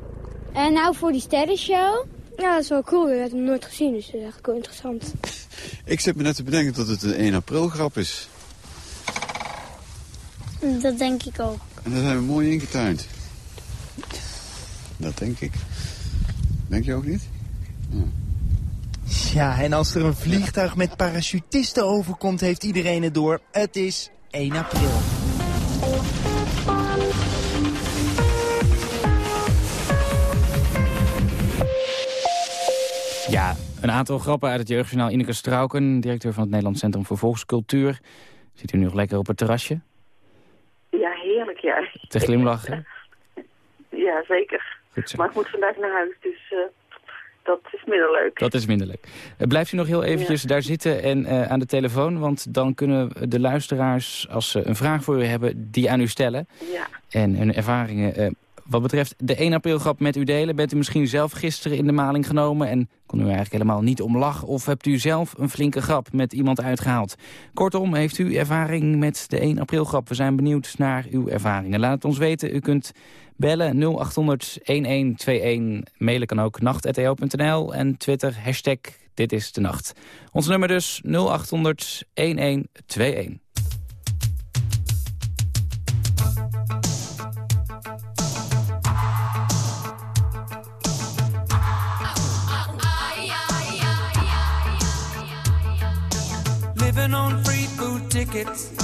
En nou voor die sterrenshow? Ja, dat is wel cool. We hebben het nooit gezien, dus dat is eigenlijk wel interessant. <laughs> Ik zit me net te bedenken dat het een 1 april grap is. Dat denk ik ook. En daar zijn we mooi ingetuind. Dat denk ik. Denk je ook niet? Ja. Ja, en als er een vliegtuig met parachutisten overkomt, heeft iedereen het door. Het is 1 april. Ja, een aantal grappen uit het Jeugdjournaal. Ineke Strauken, directeur van het Nederlands Centrum voor Volkscultuur. Zit u nu nog lekker op het terrasje? Ja, heerlijk, ja. Te glimlachen? <laughs> Ja, zeker. Maar ik moet vandaag naar huis, dus... Uh dat is minder leuk. Dat is minder leuk. Blijft u nog heel eventjes daar zitten en uh, aan de telefoon? Want dan kunnen de luisteraars, als ze een vraag voor u hebben, die aan u stellen. Ja. En hun ervaringen uh, wat betreft de 1 april grap met u delen. Bent u misschien zelf gisteren in de maling genomen en kon u eigenlijk helemaal niet om lachen? Of hebt u zelf een flinke grap met iemand uitgehaald? Kortom, heeft u ervaring met de 1 april grap? We zijn benieuwd naar uw ervaringen. Laat het ons weten. U kunt bellen 0800 1121. Mailen kan ook nacht.eo.nl en Twitter hashtag dit is de nacht. Ons nummer dus 0800 1121. Living on free food tickets.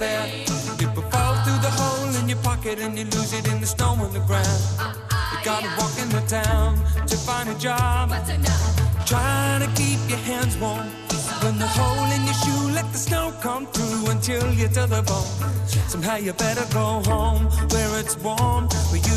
have us there. People fall through the hole in your pocket and you lose it in the snow on the ground. You gotta walk in the town to find a job. Trying to keep your hands warm. When the hole in your shoe, let the snow come through until you're to the bone. Somehow you better go home where it's warm, where you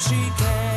She can.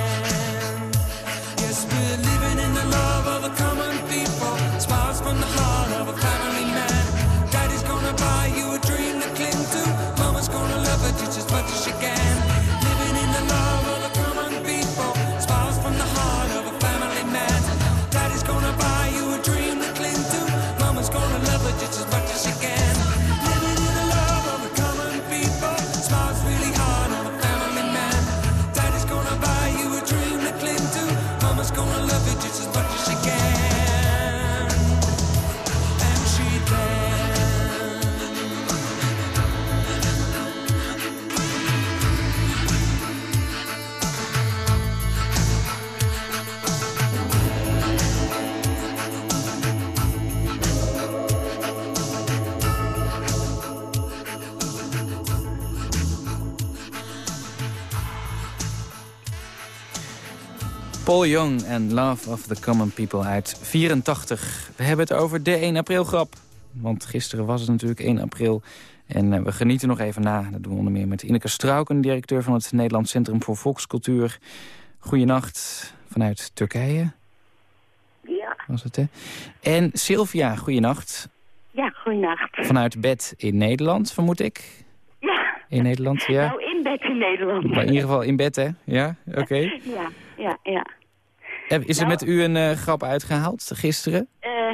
Paul Young en Love of the Common People uit 84. We hebben het over de 1 april grap. Want gisteren was het natuurlijk 1 april. En eh, we genieten nog even na. Dat doen we onder meer met Ineke Strauken, directeur van het Nederlands Centrum voor Volkscultuur. Goeienacht vanuit Turkije. Ja. Was het, hè? En Sylvia, goeienacht. Ja, goeienacht. Vanuit bed in Nederland, vermoed ik. Ja. In Nederland, ja. Nou, in bed in Nederland. Maar in ieder geval in bed, hè? Ja, oké. Ja, ja, ja. Eh, Is er Nou- met u een eh, grap uitgehaald gisteren? Eh,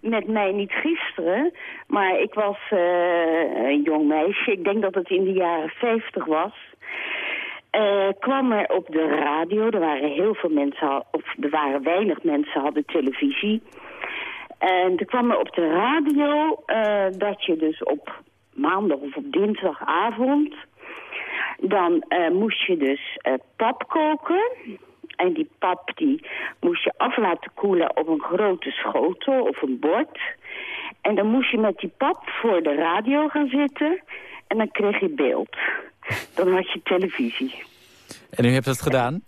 met mij niet gisteren, maar ik was een jong meisje. Ik denk dat het in de jaren 50 was. Kwam er op de radio, er waren heel veel mensen, of er waren weinig mensen hadden televisie. En er kwam er op de radio dat je dus op maandag of op dinsdagavond... dan moest je dus pap koken. En die pap die moest je af laten koelen op een grote schotel of een bord. En dan moest je met die pap voor de radio gaan zitten. En dan kreeg je beeld. Dan had je televisie. En u hebt dat gedaan?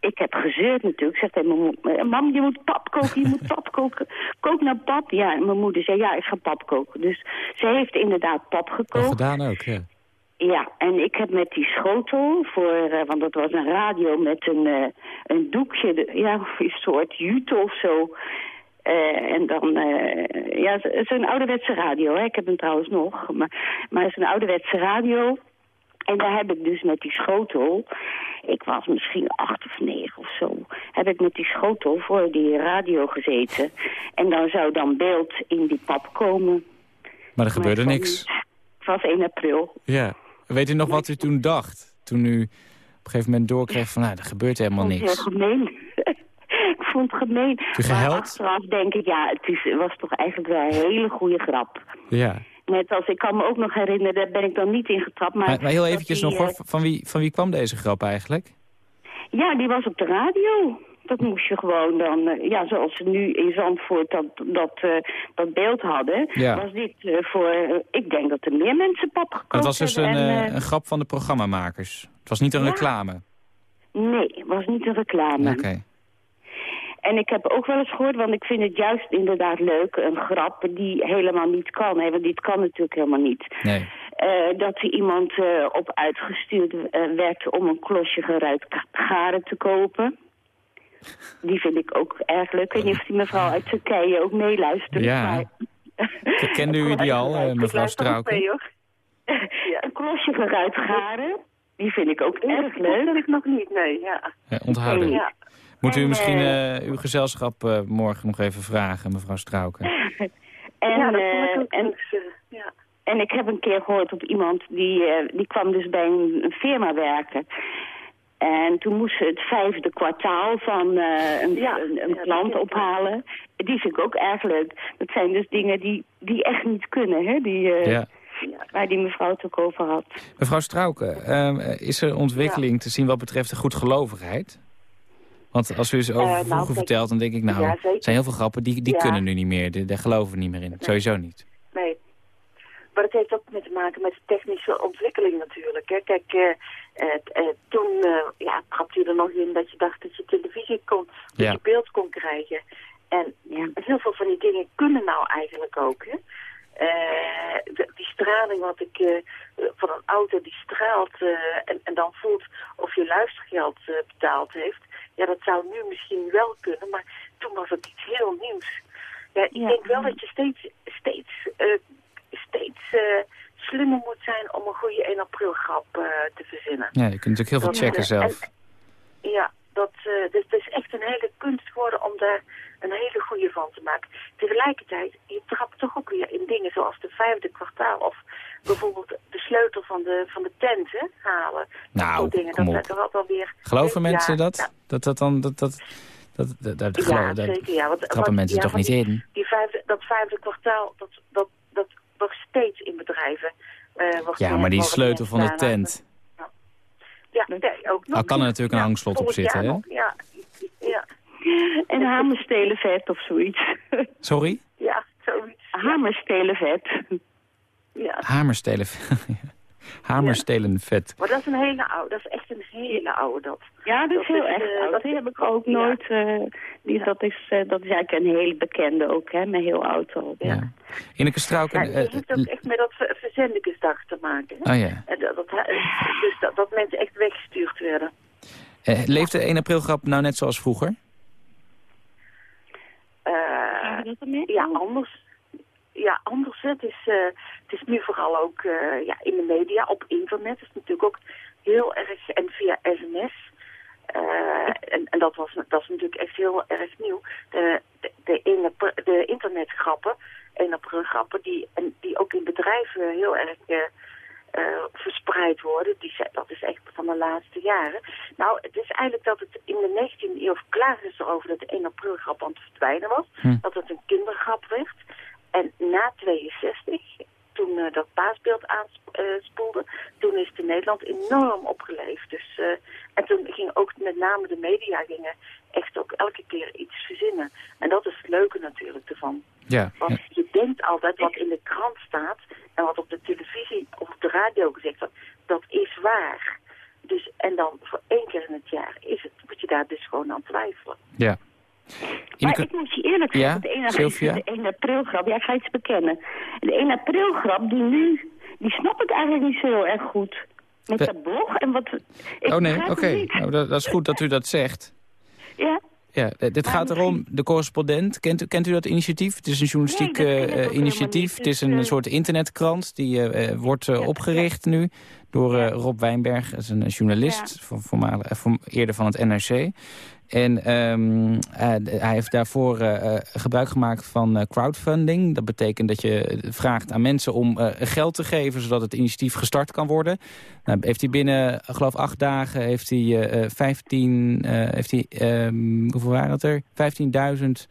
Ik heb gezeurd natuurlijk. Ik zeg tegen mijn moeder, mam, je moet pap koken, je moet <laughs> pap koken. Kook nou pap. Ja, en mijn moeder zei, ja, ik ga pap koken. Dus ze heeft inderdaad pap gekookt. gedaan ook, ja. Ja, en ik heb met die schotel voor, eh, want dat was een radio met een, eh, een doekje, ja, <laughs> een soort jute of zo. Eh, en dan, ja, het is een ouderwetse radio, hè. ik heb hem trouwens nog, maar, maar het is een ouderwetse radio. En daar heb ik dus met die schotel, ik was misschien acht of negen of zo, heb ik met die schotel voor die radio gezeten. En dan zou dan beeld in die pap komen. Maar er gebeurde Maar niks. Het was 1 april. Ja. Weet u nog wat u toen dacht? Toen u op een gegeven moment doorkreeg van, nou, er gebeurt helemaal Ik vond niks. het heel gemeen. <laughs> ik vond het gemeen. u gehuild? Maar achteraf denk ik, ja, het is, was toch eigenlijk wel een hele goede grap. Ja. Net als, ik kan me ook nog herinneren, daar ben ik dan niet in getrapt. Maar, Maar, maar heel eventjes die, nog, hoor. eh, Van wie, van wie kwam deze grap eigenlijk? Ja, die was op de radio. Dat moest je gewoon dan, eh, ja, zoals ze nu in Zandvoort dat, dat, eh, dat beeld hadden, Ja. was dit eh, voor, ik denk dat er meer mensen pap gekookt Het was dus een, hebben. en, een grap van de programmamakers. Het was niet een Ja. reclame. Nee, het was niet een reclame. Oké. En ik heb ook wel eens gehoord, want ik vind het juist inderdaad leuk, een grap die helemaal niet kan. Hè, want dit kan natuurlijk helemaal niet. Nee. Dat er iemand op uitgestuurd werd om een klosje geruit garen te kopen. Die vind ik ook erg leuk. Ik weet niet of die mevrouw uit Turkije ook meeluistert. Ja. maar- Kende u <laughs> die al, eh, mevrouw Strauken? <laughs> Een klosje geruit garen, die vind ik ook erg leuk. Dat ik nog niet, nee. Ja. Ja, onthouden. Ja. Moet u En, misschien eh, eh, uw gezelschap eh, morgen nog even vragen, mevrouw Strauken? <laughs> En, Ja, dat eh, vond ik ook en, ja. en ik heb een keer gehoord op iemand die, eh, die kwam dus bij een, een firma werken. En toen moest ze het vijfde kwartaal van eh, een, een, een klant ophalen. Die vind ik ook erg leuk. Dat zijn dus dingen die, die echt niet kunnen, hè? Die, eh, Ja. Waar die mevrouw het ook over had. Mevrouw Strauken, ehm, is er ontwikkeling te zien wat betreft de goedgelovigheid? Want als u ze Eh, over nou, vroeger kijk, vertelt, dan denk ik, nou, ja, er zijn heel veel grappen, die, die Ja. kunnen nu niet meer. Die- Daar geloven we niet meer in. Sowieso niet. Nee. Maar het heeft ook mee te maken met de technische ontwikkeling natuurlijk. Hè. Kijk, eh, eh, eh, toen eh, ja, trapte je er nog in dat je dacht dat je televisie kon, dat Ja. je beeld kon krijgen. En ja, heel veel van die dingen kunnen nou eigenlijk ook. Hè. Eh, de- die straling wat ik eh, van een auto die straalt eh, en, en dan voelt of je luistergeld eh, betaald heeft. Ja, dat zou nu misschien wel kunnen, maar toen was het iets heel nieuws. Ja, ik denk wel dat je steeds, steeds, eh, steeds eh, slimmer moet zijn om een goede 1 april grap eh, te verzinnen. Ja, je kunt natuurlijk heel veel Dat, checken zelf. en- ja, dat, dus het is echt een hele kunst geworden om daar een hele goede van te maken. Tegelijkertijd, je trapt toch ook weer in dingen zoals de vijfde kwartaal of bijvoorbeeld de sleutel van de, van de tent hè, halen. Nou, soort dingen, kom dat op. altijd weer... Geloven Ja, mensen dat? ja. Dat dat dan... Dat, dat, dat, dat, dat, Ja, geloof- dat zeker, ja. Want, trappen want- mensen ja, toch niet die, in? Die vijfde, dat vijfde kwartaal, dat, dat, dat nog steeds in bedrijven eh wordt Ja, maar die sleutel van de tent. Ja, ja, ook nog. Al kan er natuurlijk een hangslot op zitten, hè? Ja, ja. En hamerstelen vet of zoiets. <laughs> Sorry? Ja, zoiets. Hamerstelen vet. <laughs> Ja. Hamerstelen. Hamerstelen vet. Maar dat is een hele oude, dat is echt een hele oude dat. Ja, dat is heel eh, erg oud. dat heb ik ook nooit... eh, die, dat, is, eh, dat is eigenlijk een hele bekende ook, hè. Met heel oud al. Ja. Ineke Strauken... Ja, eh, die heeft ook echt met dat ver- verzendingensdag te maken. hè. Oh ja. En dat, dat, dus dat, dat mensen echt weggestuurd werden. eh, leeft de 1 april grap nou net zoals vroeger? Eh, ja, anders. Ja, anders. Het is, eh, het is nu vooral ook eh, ja, in de media, op internet. Het is natuurlijk ook heel erg, en via sms. Eh, en, en dat, was, dat is natuurlijk echt heel erg nieuw. De, de, de, ene de internetgrappen, 1 april grappen, die, en die ook in bedrijven heel erg eh, verspreid worden. Die, dat is echt van de laatste jaren. Nou, het is eigenlijk dat het in de 19e eeuw klaar is erover dat de 1 april grap aan het verdwijnen was. Hm. Dat het een kindergrap werd. En na 62, toen eh, dat paasbeeld aanspoelde, toen is in Nederland enorm opgeleefd. Dus, eh, en toen ging ook met name de media gingen echt ook elke keer iets verzinnen. En dat is het leuke natuurlijk ervan. Ja. Want je denkt altijd wat in de krant staat en wat op de televisie of op de radio gezegd wordt, dat is waar. Dus, en dan voor één keer in het jaar is het, moet je daar dus gewoon aan twijfelen. Ja. Maar ik moet je eerlijk Ja, zeggen, de 1, Sylvia? de 1 april grap, ja, ik ga iets bekennen. De 1 april grap die nu, die snap ik eigenlijk niet zo heel erg goed. Met dat blog en wat... Ik oh nee, oké. Nou, dat, dat is goed dat u dat zegt. Ja, Ja, dit gaat erom, de correspondent, kent, u- kent u dat initiatief? Het is een journalistiek Nee, eh, initiatief. Het is Dus, een eh, soort internetkrant, die eh, wordt opgericht nu door eh, Rob Wijnberg. Dat is een journalist, van, voormalig, eh, eerder van het NRC. En ehm, eh, hij heeft daarvoor eh, eh, gebruik gemaakt van eh, crowdfunding. Dat betekent dat je vraagt aan mensen om eh, geld te geven... zodat het initiatief gestart kan worden. Nou, heeft hij binnen, ik geloof acht dagen, heeft hij eh, eh, 15... eh, heeft hij, ehm, hoeveel waren het er? 15.000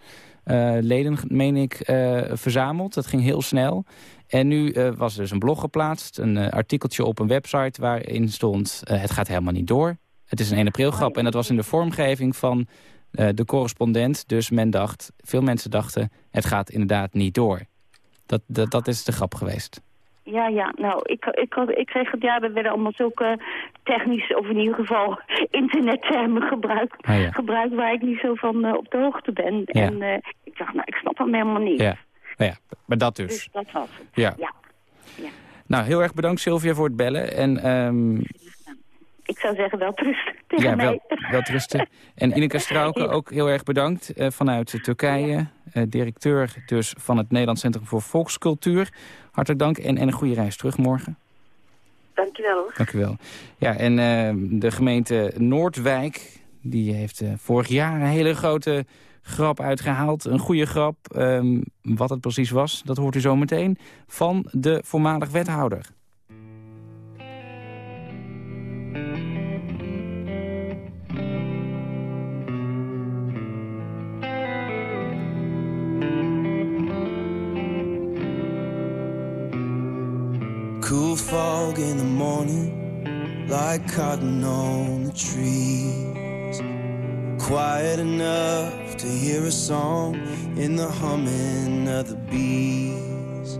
eh, leden, meen ik, eh, verzameld. Dat ging heel snel. En nu eh, was er dus een blog geplaatst, een eh, artikeltje op een website... waarin stond, eh, het gaat helemaal niet door. Het is een 1 april grap. En dat was in de vormgeving van de correspondent. Dus men dacht, veel mensen dachten, het gaat inderdaad niet door. Dat, dat, dat is de grap geweest. ja, ja. Nou, ik, ik, had, ik kreeg het, ja, er werden allemaal zulke technische, of in ieder geval <laughs> internettermen gebruikt, Ah, ja. gebruikt waar ik niet zo van op de hoogte ben. Ja. En ik dacht, nou, ik snap hem helemaal niet. Ja, nou ja maar dat dus. Dus dat was het. Ja. ja. Nou, heel erg bedankt Sylvia voor het bellen. En ehm, Ik zou zeggen, wel trusten <laughs> tegen ja, mij. wel, wel. En Ineke Strauken <laughs> ook heel erg bedankt eh, vanuit Turkije. Eh, directeur dus van het Nederlands Centrum voor Volkscultuur. Hartelijk dank en, en een goede reis terug morgen. Dankjewel hoor. Dank u wel. Ja, en eh, de gemeente Noordwijk... die heeft eh, vorig jaar een hele grote grap uitgehaald. Een goede grap. Ehm, wat het precies was, dat hoort u zo meteen... van de voormalig wethouder. Cool fog in the morning, like cotton on the trees. Quiet enough to hear a song in the humming of the bees.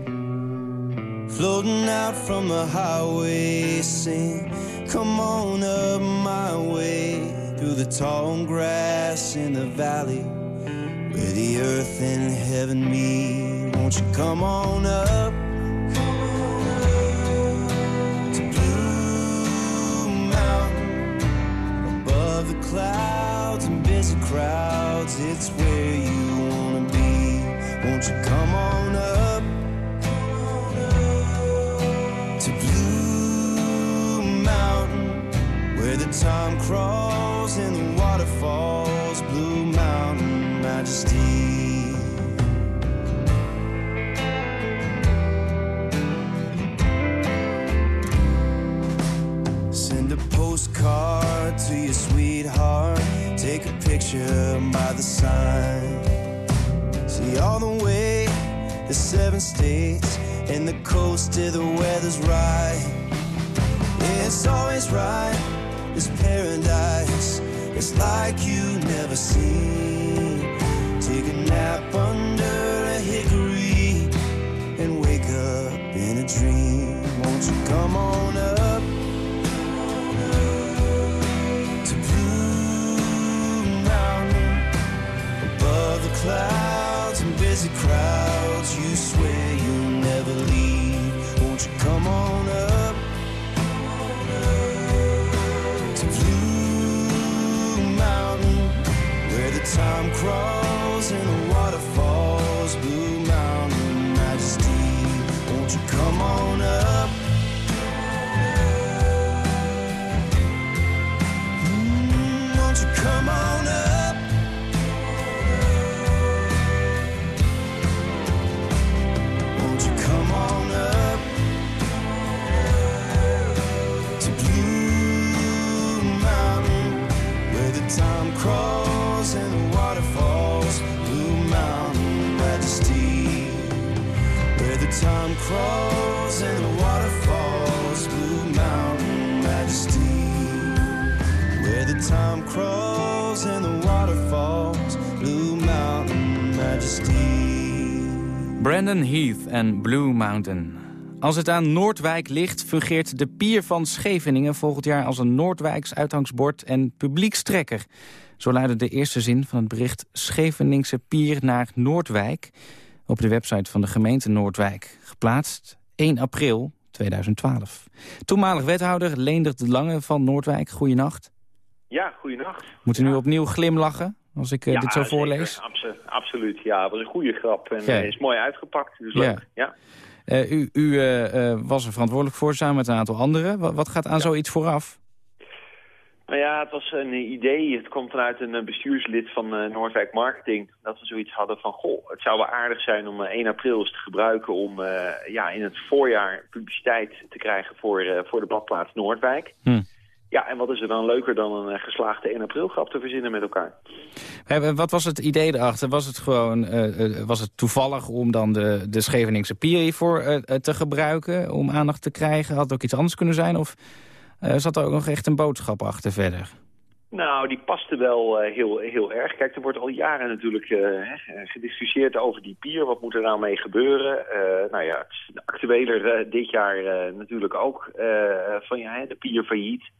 Floating out from the highway, sing, come on up my way through the tall grass in the valley where the earth and heaven meet. Won't you come on up? Clouds and busy crowds, it's where you wanna be. Won't you come on picture by the sign. See all the way the seven states and the coast till the weather's right. It's always right. It's paradise. It's like you never seen. Take a nap under a hickory and wake up in a dream. Won't you come on clouds and busy crowds. You swear you'll never leave. Won't you come on Brandon Heath en Blue Mountain. Als het aan Noordwijk ligt, fungeert de pier van Scheveningen volgend jaar als een Noordwijks uithangsbord en publiekstrekker. Zo luidde de eerste zin van het bericht Scheveningse pier naar Noordwijk op de website van de gemeente Noordwijk. Geplaatst 1 april 2012. Toenmalig wethouder Leendert de Lange van Noordwijk, goeienacht. Ja, goeienacht. Moet u nu opnieuw glimlachen als ik eh, ja, dit zo zeker. voorlees? Abso- absoluut, ja. Het was een goede grap en Ja. eh, is mooi uitgepakt. Dus Ja. leuk, ja. Eh, u u was er verantwoordelijk voor, samen met een aantal anderen. Wat, wat gaat aan zoiets vooraf? Nou ja, het was een idee. Het komt vanuit een bestuurslid van Noordwijk Marketing. Dat we zoiets hadden van, goh, het zou wel aardig zijn om eh, 1 april eens te gebruiken... om ja, in het voorjaar publiciteit te krijgen voor, voor de badplaats Noordwijk. Hm. Ja, en wat is er dan leuker dan een eh, geslaagde 1 april grap te verzinnen met elkaar? Wat was het idee erachter? Was het gewoon eh, eh, was het toevallig om dan de, de Scheveningse pier hiervoor te gebruiken? Om aandacht te krijgen? Had het ook iets anders kunnen zijn? Of zat er ook nog echt een boodschap achter verder? Nou, die paste wel heel, heel erg. Kijk, er wordt al jaren natuurlijk gediscussieerd over die pier. Wat moet er nou mee gebeuren? Eh, nou ja, actueler dit jaar natuurlijk ook. van ja, de pier failliet.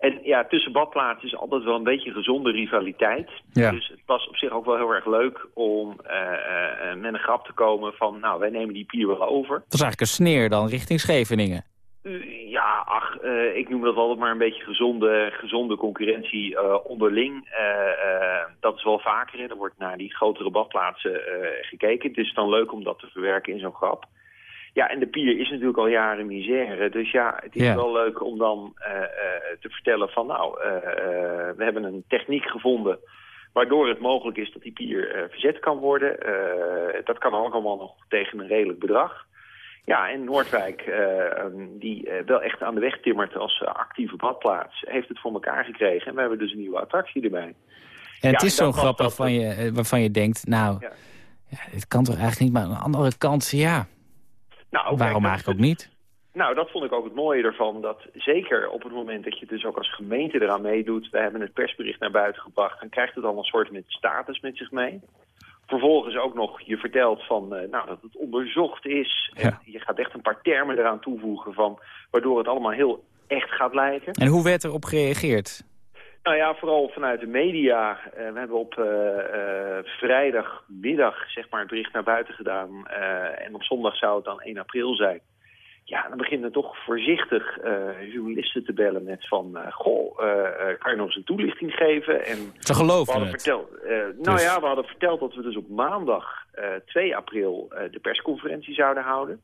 En ja, tussen badplaatsen is altijd wel een beetje gezonde rivaliteit. Ja. Dus het was op zich ook wel heel erg leuk om eh, met een grap te komen van... nou, wij nemen die pier wel over. Dat was eigenlijk een sneer dan richting Scheveningen. Uh, Ja, ach, ik noem dat altijd maar een beetje gezonde, gezonde concurrentie onderling. Dat is wel vaker, hè. er wordt naar die grotere badplaatsen gekeken. Het is dan leuk om dat te verwerken in zo'n grap. Ja, en de pier is natuurlijk al jaren misère. Dus ja, het is wel leuk om dan eh, eh, te vertellen van... nou, eh, we hebben een techniek gevonden... waardoor het mogelijk is dat die pier verzet kan worden. Dat kan ook allemaal nog tegen een redelijk bedrag. Ja, en Noordwijk, eh, die wel echt aan de weg timmert als actieve badplaats... heeft het voor elkaar gekregen. En we hebben dus een nieuwe attractie erbij. En Ja, het is en zo'n dat grap was dat- waarvan je, waarvan je denkt, nou, Ja. ja, dit kan toch eigenlijk niet. Maar aan de andere kant, ja, Nou, waarom dat- eigenlijk ook niet? Nou, dat vond ik ook het mooie ervan. Dat zeker op het moment dat je dus ook als gemeente eraan meedoet... we hebben het persbericht naar buiten gebracht... dan krijgt het al een soort met status met zich mee. Vervolgens ook nog, je vertelt van, eh, nou, dat het onderzocht is. En je gaat echt een paar termen eraan toevoegen... Van, waardoor het allemaal heel echt gaat lijken. En hoe werd erop gereageerd? Nou ja, vooral vanuit de media. Uh, we hebben op uh, uh, vrijdagmiddag zeg maar, het bericht naar buiten gedaan. en op zondag zou het dan 1 april zijn. Ja, dan beginnen toch voorzichtig journalisten te bellen met van... goh, kan je nog eens een toelichting geven? En Ze geloven we hadden het. verteld, Nou Dus- ja, we hadden verteld dat we dus op maandag 2 april de persconferentie zouden houden.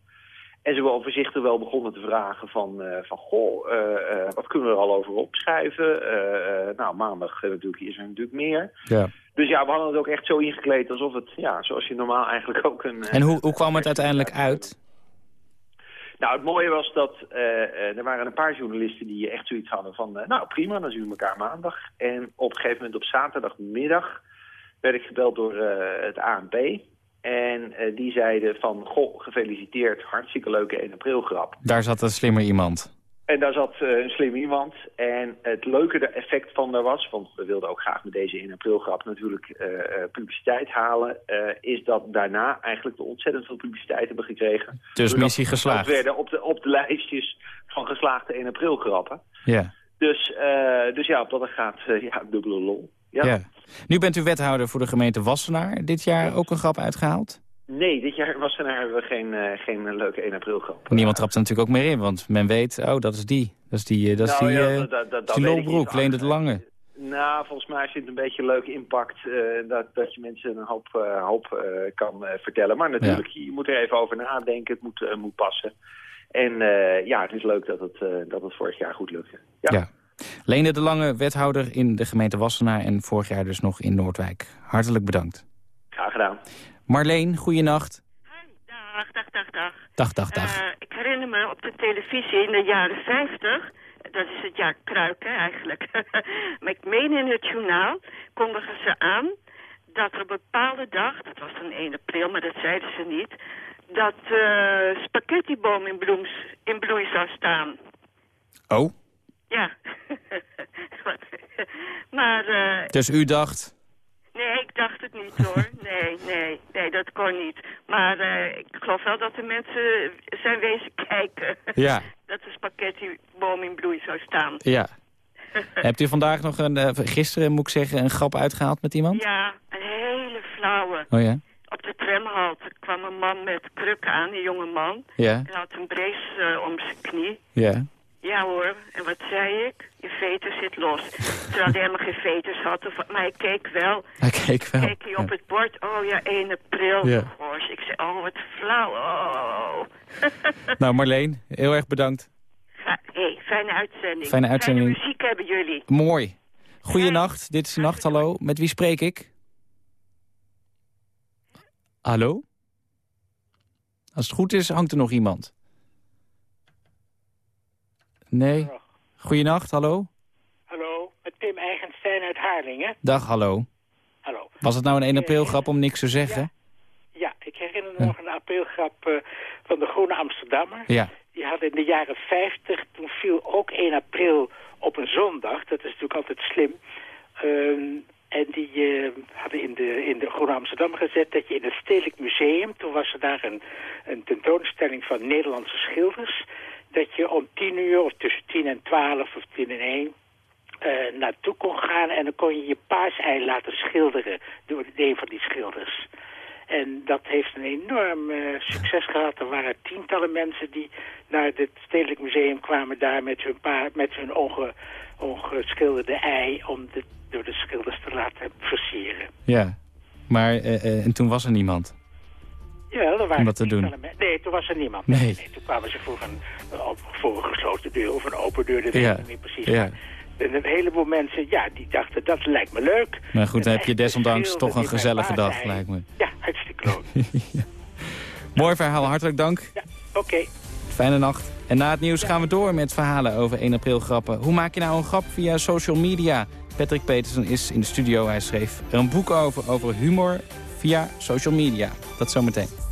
En ze wel voorzichtig wel begonnen te vragen van, eh, van goh, eh, eh, wat kunnen we er al over opschrijven? Eh, eh, nou, maandag natuurlijk is er natuurlijk meer. Ja. Dus ja, we hadden het ook echt zo ingekleed alsof het, ja, zoals je normaal eigenlijk ook een... En hoe, hoe kwam het uiteindelijk uit? Nou, het mooie was dat eh, eh, er waren een paar journalisten die echt zoiets hadden van... eh, nou, prima, dan zien we elkaar maandag. En op een gegeven moment op zaterdagmiddag werd ik gebeld door eh, het ANP. En eh, die zeiden van, goh, gefeliciteerd, hartstikke leuke 1 april grap. Daar zat een slimmer iemand. En daar zat eh, een slim iemand. En het leuke effect van daar was, want we wilden ook graag met deze 1 april grap natuurlijk eh, publiciteit halen, is dat daarna eigenlijk we ontzettend veel publiciteit hebben gekregen. Dus missie geslaagd. werden op de, op de lijstjes van geslaagde 1 april grappen. Ja. Dus, dus ja, op dat gaat ja, dubbele lol. Ja. ja. Nu bent u wethouder voor de gemeente Wassenaar. Dit jaar ook een grap uitgehaald? Nee, dit jaar was er hebben we geen, eh, geen leuke 1 april grap. Niemand trapt er natuurlijk ook meer in, want men weet, oh, dat is die. Dat is die, eh, dat is Nou die, ja, eh, dat- dat- die lolbroek. Leende de Lange. Nou, volgens mij zit een beetje leuk impact dat, dat je mensen een hoop, hoop kan vertellen. Maar natuurlijk, je moet er even over nadenken, het moet, eh, moet passen. En ja, het is leuk dat het, dat het vorig jaar goed lukte. Ja. Ja. Leende de Lange, wethouder in de gemeente Wassenaar en vorig jaar dus nog in Noordwijk. Hartelijk bedankt. Graag gedaan. Marleen, goeienacht. Dag, dag, dag, dag. Dag, dag, dag. Eh, ik herinner me op de televisie in de jaren 50, dat is het jaar kruiken eigenlijk. <laughs> maar ik meen in het journaal kondigen ze aan dat er op een bepaalde dag, dat was dan 1 april, maar dat zeiden ze niet, dat eh spaghettiboom in, bloems, in bloei zou staan. Oh, Ja. <laughs> maar eh, dus u dacht... Nee, ik dacht het niet hoor. <laughs> Nee, nee, nee, dat kon niet. Maar eh, ik geloof wel dat de mensen zijn wezen kijken. Ja. <laughs> Dat de spaghettiboom in bloei zou staan. Ja. Hebt u vandaag nog een, eh, gisteren moet ik zeggen, een grap uitgehaald met iemand? Ja, een hele flauwe. Oh ja? Op de tramhalte kwam een man met krukken aan, een jonge man. Ja. En had een brace om zijn knie. Ja. Ja hoor, en wat zei ik? Je vetus zit los. Terwijl hij helemaal geen vetus had, of, maar hij keek wel. Hij keek wel. Keek hij op Ja. het bord, oh ja, 1 april. Ja. Gosh, ik zei, oh wat flauw, oh. <laughs> Nou Marleen, heel erg bedankt. Hey, fijne uitzending. Fijne uitzending. Fijne muziek hebben jullie. Mooi. Goeienacht, dit is de nacht, hallo. Met wie spreek ik? Hallo? Als het goed is, hangt er nog iemand. Nee? Goeienacht, hallo? Hallo, met Pim Eigenstein uit Haarlingen. Dag, hallo. Hallo. Was het nou een 1 april grap om niks te zeggen? Ja, ik herinner me nog een aprilgrap eh, van de Groene Amsterdammer. Ja. Die had in de jaren 50, toen viel ook 1 april op een zondag. Dat is natuurlijk altijd slim. Ehm, en die eh, hadden in de, in de Groene Amsterdammer gezet dat je in het Stedelijk Museum... toen was er daar een, een tentoonstelling van Nederlandse schilders... dat je om 10 uur of tussen 10 en 12 of 10 en 1 eh, naartoe kon gaan en dan kon je je paasei laten schilderen door een van die schilders. En dat heeft een enorm eh, succes gehad. Er waren tientallen mensen die naar het Stedelijk Museum kwamen daar met hun, pa met hun onge ongeschilderde ei om de, door de schilders te laten versieren. Ja. Maar, eh, en toen was er niemand. Jawel, er waren Om dat te doen. Nee, toen was er niemand. Nee. toen kwamen ze voor een, voor een gesloten deur of een open deur, dat weet Ja. ik niet precies. Ja. En een heleboel mensen, ja, die dachten, dat lijkt me leuk. Maar goed, dan heb je desondanks toch een gezellige dag, lijkt me. Ja, hartstikke leuk. <laughs> Mooi verhaal, hartelijk dank. Oké. Fijne nacht. En na het nieuws gaan we door met verhalen over 1 april grappen. Hoe maak je nou een grap via social media? Patrick Petersen is in de studio. Hij schreef er een boek over, over humor via social media. Dat zometeen.